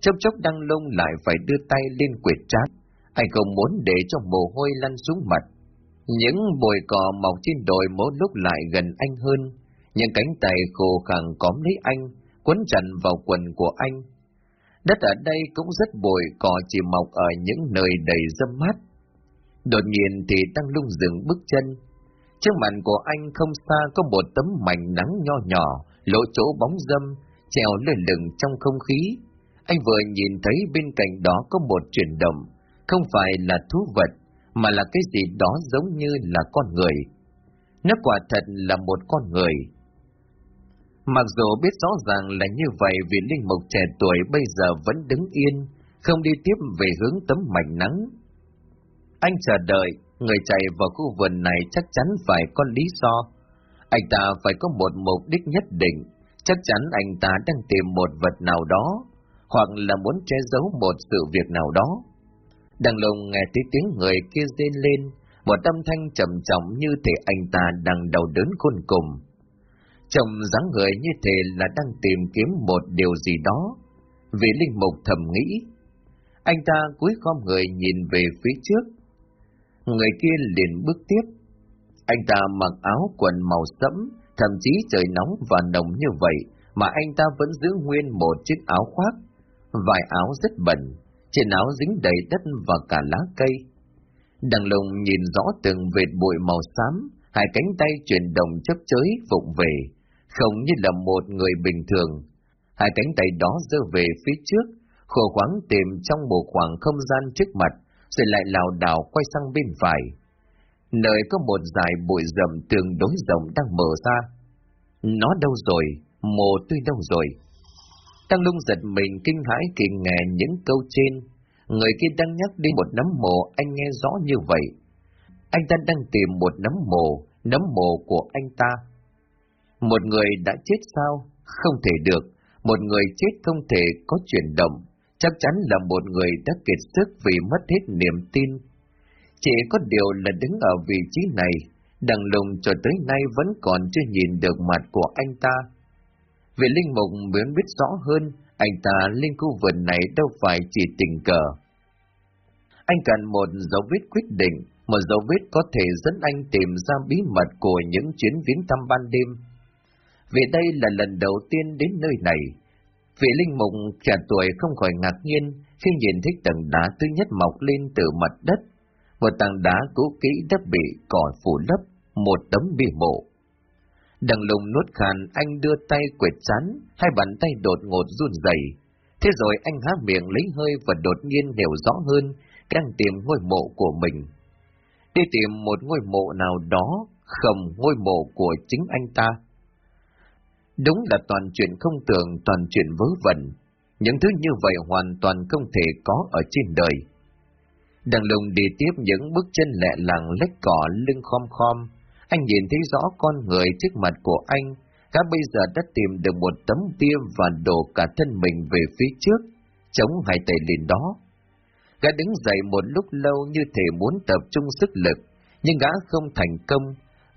chốc chốc đang lông lại phải đưa tay lên quyệt trát, anh không muốn để cho mồ hôi lăn xuống mặt. Những bồi cỏ mọc trên đồi mỗi lúc lại gần anh hơn, những cánh tay khô khẳng cóm lấy anh, quấn chặt vào quần của anh. Đất ở đây cũng rất bồi cỏ chỉ mọc ở những nơi đầy dâm mát, Đột nhiên thì đang lung dừng bước chân. Trước mặt của anh không xa có một tấm mảnh nắng nho nhỏ, lộ chỗ bóng dâm, treo lên lửng trong không khí. Anh vừa nhìn thấy bên cạnh đó có một chuyển động, không phải là thú vật, mà là cái gì đó giống như là con người. Nó quả thật là một con người. Mặc dù biết rõ ràng là như vậy vì linh mục trẻ tuổi bây giờ vẫn đứng yên, không đi tiếp về hướng tấm mảnh nắng, anh chờ đợi, người chạy vào khu vườn này chắc chắn phải có lý do. Anh ta phải có một mục đích nhất định, Chắc chắn anh ta đang tìm một vật nào đó, hoặc là muốn che giấu một sự việc nào đó. Đằng lùng nghe thấy tiếng người kia rên lên, một âm thanh trầm trọng như thể anh ta đang đau đớn khôn cùng. Trông dáng người như thể là đang tìm kiếm một điều gì đó. Vì linh mục thầm nghĩ, anh ta cúi khom người nhìn về phía trước. Người kia liền bước tiếp. Anh ta mặc áo quần màu sẫm, thậm chí trời nóng và nồng như vậy mà anh ta vẫn giữ nguyên một chiếc áo khoác. Vài áo rất bẩn, trên áo dính đầy đất và cả lá cây. Đằng lùng nhìn rõ từng vệt bụi màu xám, hai cánh tay chuyển động chấp chới vụng về, không như là một người bình thường. Hai cánh tay đó dơ về phía trước, khổ khoáng tìm trong một khoảng không gian trước mặt, rồi lại lào đảo quay sang bên phải. Nơi có một dải bụi rậm tương đối rộng đang mở ra. Nó đâu rồi? Mồ tuy đâu rồi? Tăng lung giật mình kinh hãi kỳ nghe những câu trên. Người kia đang nhắc đi một nấm mồ, anh nghe rõ như vậy. Anh ta đang tìm một nấm mồ, nấm mồ của anh ta. Một người đã chết sao? Không thể được. Một người chết không thể có chuyển động. Chắc chắn là một người đã kiệt sức vì mất hết niềm tin. Chỉ có điều là đứng ở vị trí này, đằng lùng cho tới nay vẫn còn chưa nhìn được mặt của anh ta. Vì Linh Mục muốn biết rõ hơn, anh ta lên khu vườn này đâu phải chỉ tình cờ. Anh cần một dấu vết quyết định, một dấu vết có thể dẫn anh tìm ra bí mật của những chuyến viếng thăm ban đêm. Vì đây là lần đầu tiên đến nơi này, vị linh mục trẻ tuổi không khỏi ngạc nhiên khi nhìn thấy tầng đá thứ nhất mọc lên từ mặt đất. Một tảng đá cũ kỹ đã bị cỏ phủ lấp, một tấm bia mộ. Đằng lùng nuốt khàn, anh đưa tay quệt chán, hai bàn tay đột ngột run rẩy. Thế rồi anh há miệng lấy hơi và đột nhiên hiểu rõ hơn, đang tìm ngôi mộ của mình. Đi tìm một ngôi mộ nào đó, không ngôi mộ của chính anh ta. Đúng là toàn chuyện không tưởng, toàn chuyện vớ vẩn. Những thứ như vậy hoàn toàn không thể có ở trên đời. Đằng lùng đi tiếp những bước chân lẹ làng lách cỏ lưng khom khom, anh nhìn thấy rõ con người trước mặt của anh, cả bây giờ đã tìm được một tấm tia và đổ cả thân mình về phía trước, chống hai tay lên đó. Gã đứng dậy một lúc lâu như thể muốn tập trung sức lực, nhưng gã không thành công,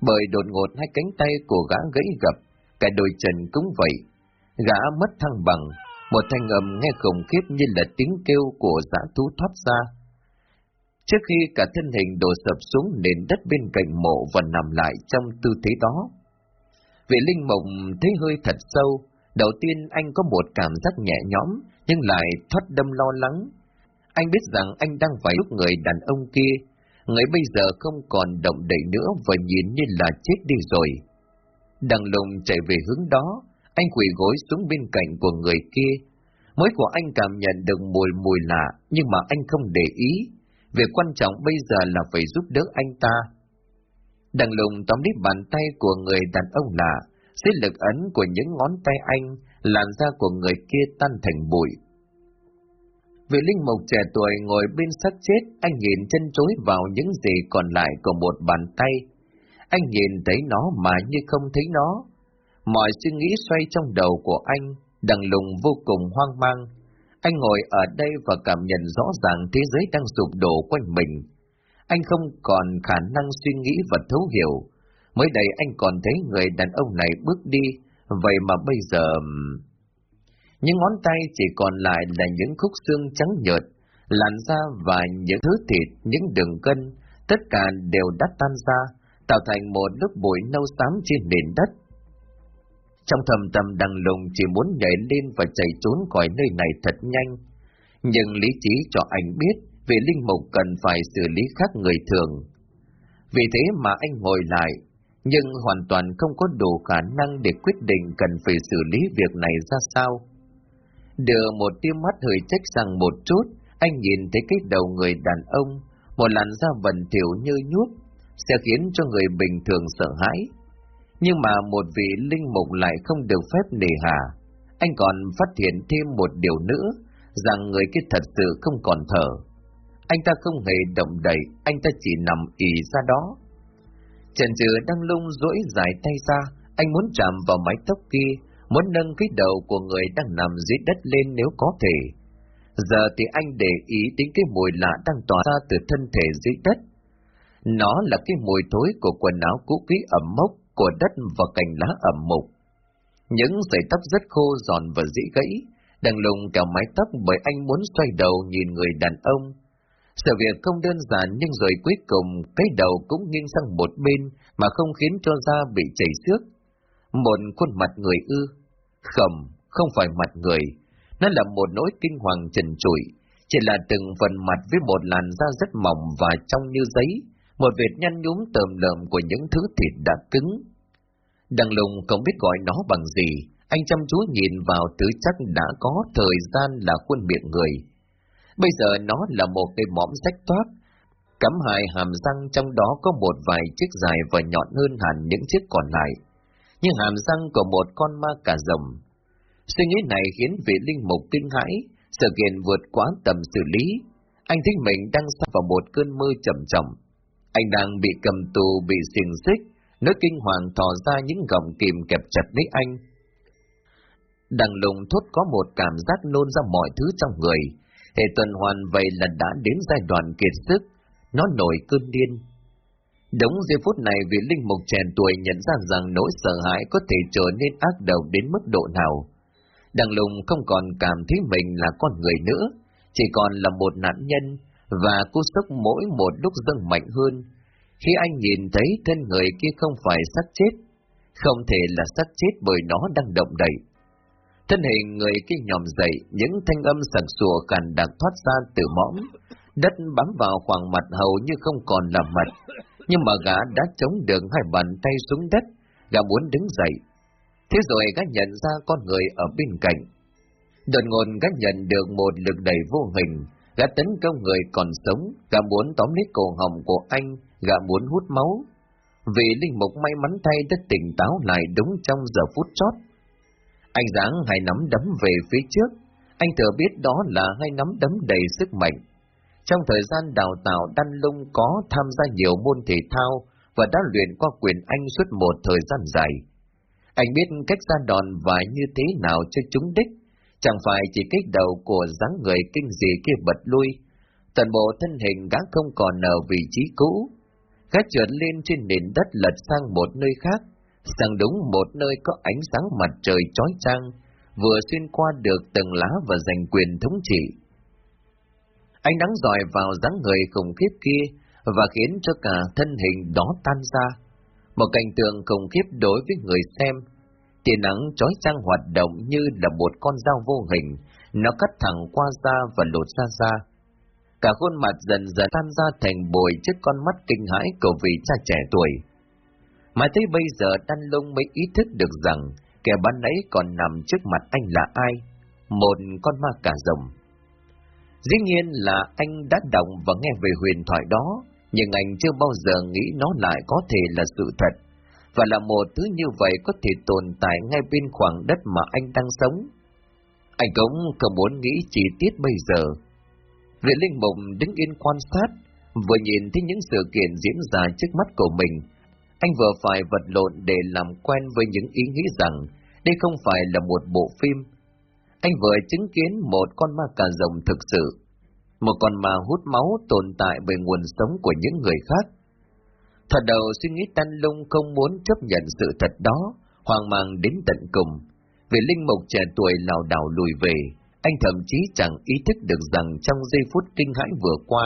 bởi đột ngột hai cánh tay của gã gãy gập, cả đôi chân cũng vậy. Gã mất thăng bằng, một thanh âm nghe khủng khiếp như là tiếng kêu của dã thú thoát ra trước khi cả thân hình đổ sập xuống nền đất bên cạnh mộ và nằm lại trong tư thế đó. Vị linh mộng thấy hơi thật sâu, đầu tiên anh có một cảm giác nhẹ nhõm, nhưng lại thoát đâm lo lắng. Anh biết rằng anh đang phải lúc người đàn ông kia, người bây giờ không còn động đậy nữa và nhìn như là chết đi rồi. Đằng lùng chạy về hướng đó, anh quỳ gối xuống bên cạnh của người kia. Mới của anh cảm nhận được mùi mùi lạ, nhưng mà anh không để ý, Việc quan trọng bây giờ là phải giúp đỡ anh ta. Đằng lùng tóm lấy bàn tay của người đàn ông lạ, dưới lực ấn của những ngón tay anh, làn da của người kia tan thành bụi. Vị linh mục trẻ tuổi ngồi bên xác chết, anh nhìn chân chối vào những gì còn lại của một bàn tay. Anh nhìn thấy nó mà như không thấy nó. Mọi suy nghĩ xoay trong đầu của anh, đằng lùng vô cùng hoang mang, anh ngồi ở đây và cảm nhận rõ ràng thế giới đang sụp đổ quanh mình. Anh không còn khả năng suy nghĩ và thấu hiểu. Mới đây anh còn thấy người đàn ông này bước đi, vậy mà bây giờ... Những ngón tay chỉ còn lại là những khúc xương trắng nhợt, làn da và những thứ thịt, những đường cân, tất cả đều đã tan ra, tạo thành một lớp bụi nâu xám trên nền đất. Trong thầm tâm đằng lùng chỉ muốn nhảy lên và chạy trốn khỏi nơi này thật nhanh. Nhưng lý trí cho anh biết về linh mục cần phải xử lý khác người thường. Vì thế mà anh ngồi lại, nhưng hoàn toàn không có đủ khả năng để quyết định cần phải xử lý việc này ra sao. Đưa một tia mắt hơi trách rằng một chút, anh nhìn thấy cái đầu người đàn ông, một làn da vần thiểu như nhút, sẽ khiến cho người bình thường sợ hãi nhưng mà một vị linh mục lại không được phép nề hà. Anh còn phát hiện thêm một điều nữa, rằng người kia thật sự không còn thở. Anh ta không hề động đậy, anh ta chỉ nằm ì ra đó. Trần trừ đang lung rỗi dài tay ra, anh muốn chạm vào mái tóc kia, muốn nâng cái đầu của người đang nằm dưới đất lên nếu có thể. Giờ thì anh để ý đến cái mùi lạ đang tỏa ra từ thân thể dưới đất. Nó là cái mùi thối của quần áo cũ kỹ ẩm mốc, của đất và cành lá ẩm mục. Những sợi tóc rất khô giòn và dĩ gãy, đang lùng kéo mái tóc bởi anh muốn xoay đầu nhìn người đàn ông. Sự việc không đơn giản nhưng rồi cuối cùng cái đầu cũng nghiêng sang một bên mà không khiến cho da bị chảy xước. Một khuôn mặt người ư? khẩm, không phải mặt người. Nó là một nỗi kinh hoàng trần trụi, chỉ là từng phần mặt với một làn da rất mỏng và trong như giấy, một vệt nhăn nhúm tờm lợm của những thứ thịt đã cứng. Đằng lùng không biết gọi nó bằng gì, anh chăm chú nhìn vào thứ chắc đã có thời gian là khuôn miệng người. Bây giờ nó là một cây mõm rách toát, cắm hai hàm răng trong đó có một vài chiếc dài và nhọn hơn hẳn những chiếc còn lại. như hàm răng của một con ma cà rồng. Suy nghĩ này khiến vị linh mục kinh hãi, sự kiện vượt quá tầm xử lý. Anh thấy mình đang xa vào một cơn mơ trầm trọng. Anh đang bị cầm tù, bị xiềng xích, nỗi kinh hoàng thò ra những gọng kìm kẹp chặt lấy anh. Đằng lùng thốt có một cảm giác nôn ra mọi thứ trong người. Hệ tuần hoàn vậy là đã đến giai đoạn kiệt sức, nó nổi cơn điên. Đúng giây phút này vị linh mục trẻ tuổi nhận ra rằng nỗi sợ hãi có thể trở nên ác đầu đến mức độ nào. Đằng lùng không còn cảm thấy mình là con người nữa, chỉ còn là một nạn nhân, và cú sốc mỗi một lúc dâng mạnh hơn. Khi anh nhìn thấy thân người kia không phải xác chết, không thể là xác chết bởi nó đang động đậy. Thân hình người kia nhòm dậy, những thanh âm sặc sùa càng đặc thoát ra từ mõm, đất bám vào khoảng mặt hầu như không còn là mặt, nhưng mà gã đã chống được hai bàn tay xuống đất, gã muốn đứng dậy. Thế rồi gã nhận ra con người ở bên cạnh. Đột ngột gã nhận được một lực đẩy vô hình, Gã tấn công người còn sống, gã muốn tóm lấy cổ họng của anh, gã muốn hút máu. Vì linh mục may mắn thay đã tỉnh táo lại đúng trong giờ phút chót. Anh giáng hai nắm đấm về phía trước, anh thừa biết đó là hai nắm đấm đầy sức mạnh. Trong thời gian đào tạo Đan Lung có tham gia nhiều môn thể thao và đã luyện qua quyền Anh suốt một thời gian dài. Anh biết cách ra đòn và như thế nào cho chúng đích, Chẳng phải chỉ cái đầu của dáng người kinh dị kia bật lui, toàn bộ thân hình gã không còn ở vị trí cũ. Gã trượt lên trên nền đất lật sang một nơi khác, sang đúng một nơi có ánh sáng mặt trời chói chang, vừa xuyên qua được tầng lá và giành quyền thống trị. Ánh nắng dòi vào dáng người khủng khiếp kia và khiến cho cả thân hình đó tan ra. Một cảnh tượng khủng khiếp đối với người xem, Tia nắng chói chang hoạt động như là một con dao vô hình, nó cắt thẳng qua da và lột ra da. Cả khuôn mặt dần dần tan ra thành bồi trước con mắt kinh hãi của vị cha trẻ tuổi. Mà tới bây giờ Đan Lung mới ý thức được rằng kẻ ban ấy còn nằm trước mặt anh là ai? Một con ma cả rồng. Dĩ nhiên là anh đã động và nghe về huyền thoại đó, nhưng anh chưa bao giờ nghĩ nó lại có thể là sự thật và là một thứ như vậy có thể tồn tại ngay bên khoảng đất mà anh đang sống. Anh cũng không muốn nghĩ chi tiết bây giờ. Vị linh Mộng đứng yên quan sát, vừa nhìn thấy những sự kiện diễn ra trước mắt của mình, anh vừa phải vật lộn để làm quen với những ý nghĩ rằng đây không phải là một bộ phim. Anh vừa chứng kiến một con ma cà rồng thực sự, một con ma hút máu tồn tại bởi nguồn sống của những người khác, Thật đầu suy nghĩ tan lung không muốn chấp nhận sự thật đó, hoang mang đến tận cùng. Vì linh mục trẻ tuổi lào đảo lùi về, anh thậm chí chẳng ý thức được rằng trong giây phút kinh hãi vừa qua,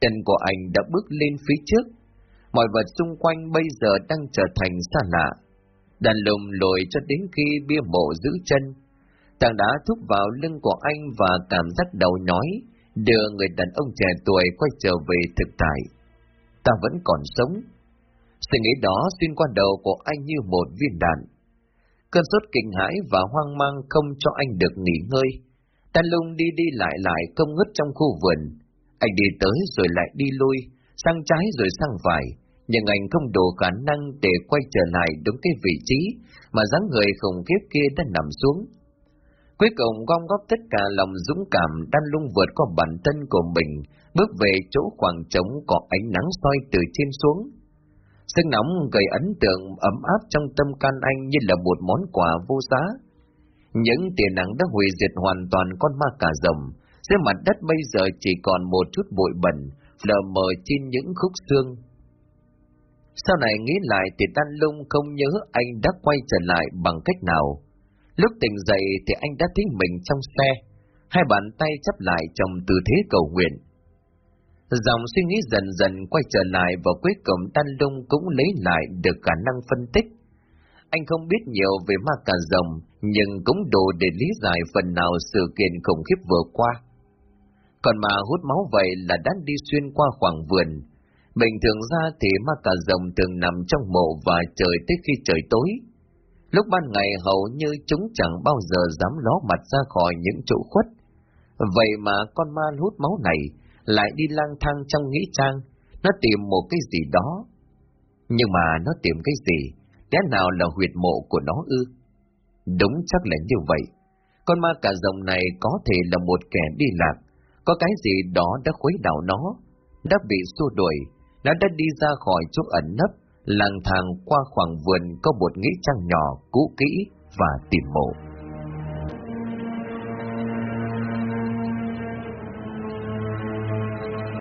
chân của anh đã bước lên phía trước. Mọi vật xung quanh bây giờ đang trở thành xa lạ. Đàn lùng lùi cho đến khi bia mộ giữ chân. Tàng đá thúc vào lưng của anh và cảm giác đầu nhói, đưa người đàn ông trẻ tuổi quay trở về thực tại ta vẫn còn sống. Suy nghĩ đó xuyên qua đầu của anh như một viên đạn. Cơn sốt kinh hãi và hoang mang không cho anh được nghỉ ngơi. Ta lung đi đi lại lại không ngứt trong khu vườn. Anh đi tới rồi lại đi lui, sang trái rồi sang phải, nhưng anh không đủ khả năng để quay trở lại đúng cái vị trí mà dáng người khủng khiếp kia đã nằm xuống. Cuối cùng gom góp tất cả lòng dũng cảm đan lung vượt qua bản thân của mình, bước về chỗ khoảng trống có ánh nắng soi từ trên xuống. Sức nóng gây ấn tượng ấm áp trong tâm can anh như là một món quà vô giá. Những tiền nắng đã hủy diệt hoàn toàn con ma cà rồng, dưới mặt đất bây giờ chỉ còn một chút bụi bẩn, lờ mờ trên những khúc xương. Sau này nghĩ lại thì Tan Lung không nhớ anh đã quay trở lại bằng cách nào. Lúc tỉnh dậy thì anh đã thấy mình trong xe, hai bàn tay chấp lại trong tư thế cầu nguyện. Dòng suy nghĩ dần dần quay trở lại và cuối cùng Tan Lung cũng lấy lại được khả năng phân tích. Anh không biết nhiều về ma cà rồng, nhưng cũng đủ để lý giải phần nào sự kiện khủng khiếp vừa qua. Còn mà hút máu vậy là đã đi xuyên qua khoảng vườn. Bình thường ra thì ma cà rồng thường nằm trong mộ và chờ tới khi trời tối. Lúc ban ngày hầu như chúng chẳng bao giờ dám ló mặt ra khỏi những chỗ khuất. Vậy mà con ma hút máu này lại đi lang thang trong nghĩa trang, nó tìm một cái gì đó. Nhưng mà nó tìm cái gì? Lẽ nào là huyệt mộ của nó ư? Đúng chắc là như vậy. Con ma cà rồng này có thể là một kẻ đi lạc, có cái gì đó đã khuấy đảo nó, đã bị xua đuổi, nó đã đi ra khỏi chỗ ẩn nấp, lang thang qua khoảng vườn có một nghĩa trang nhỏ cũ kỹ và tìm mộ.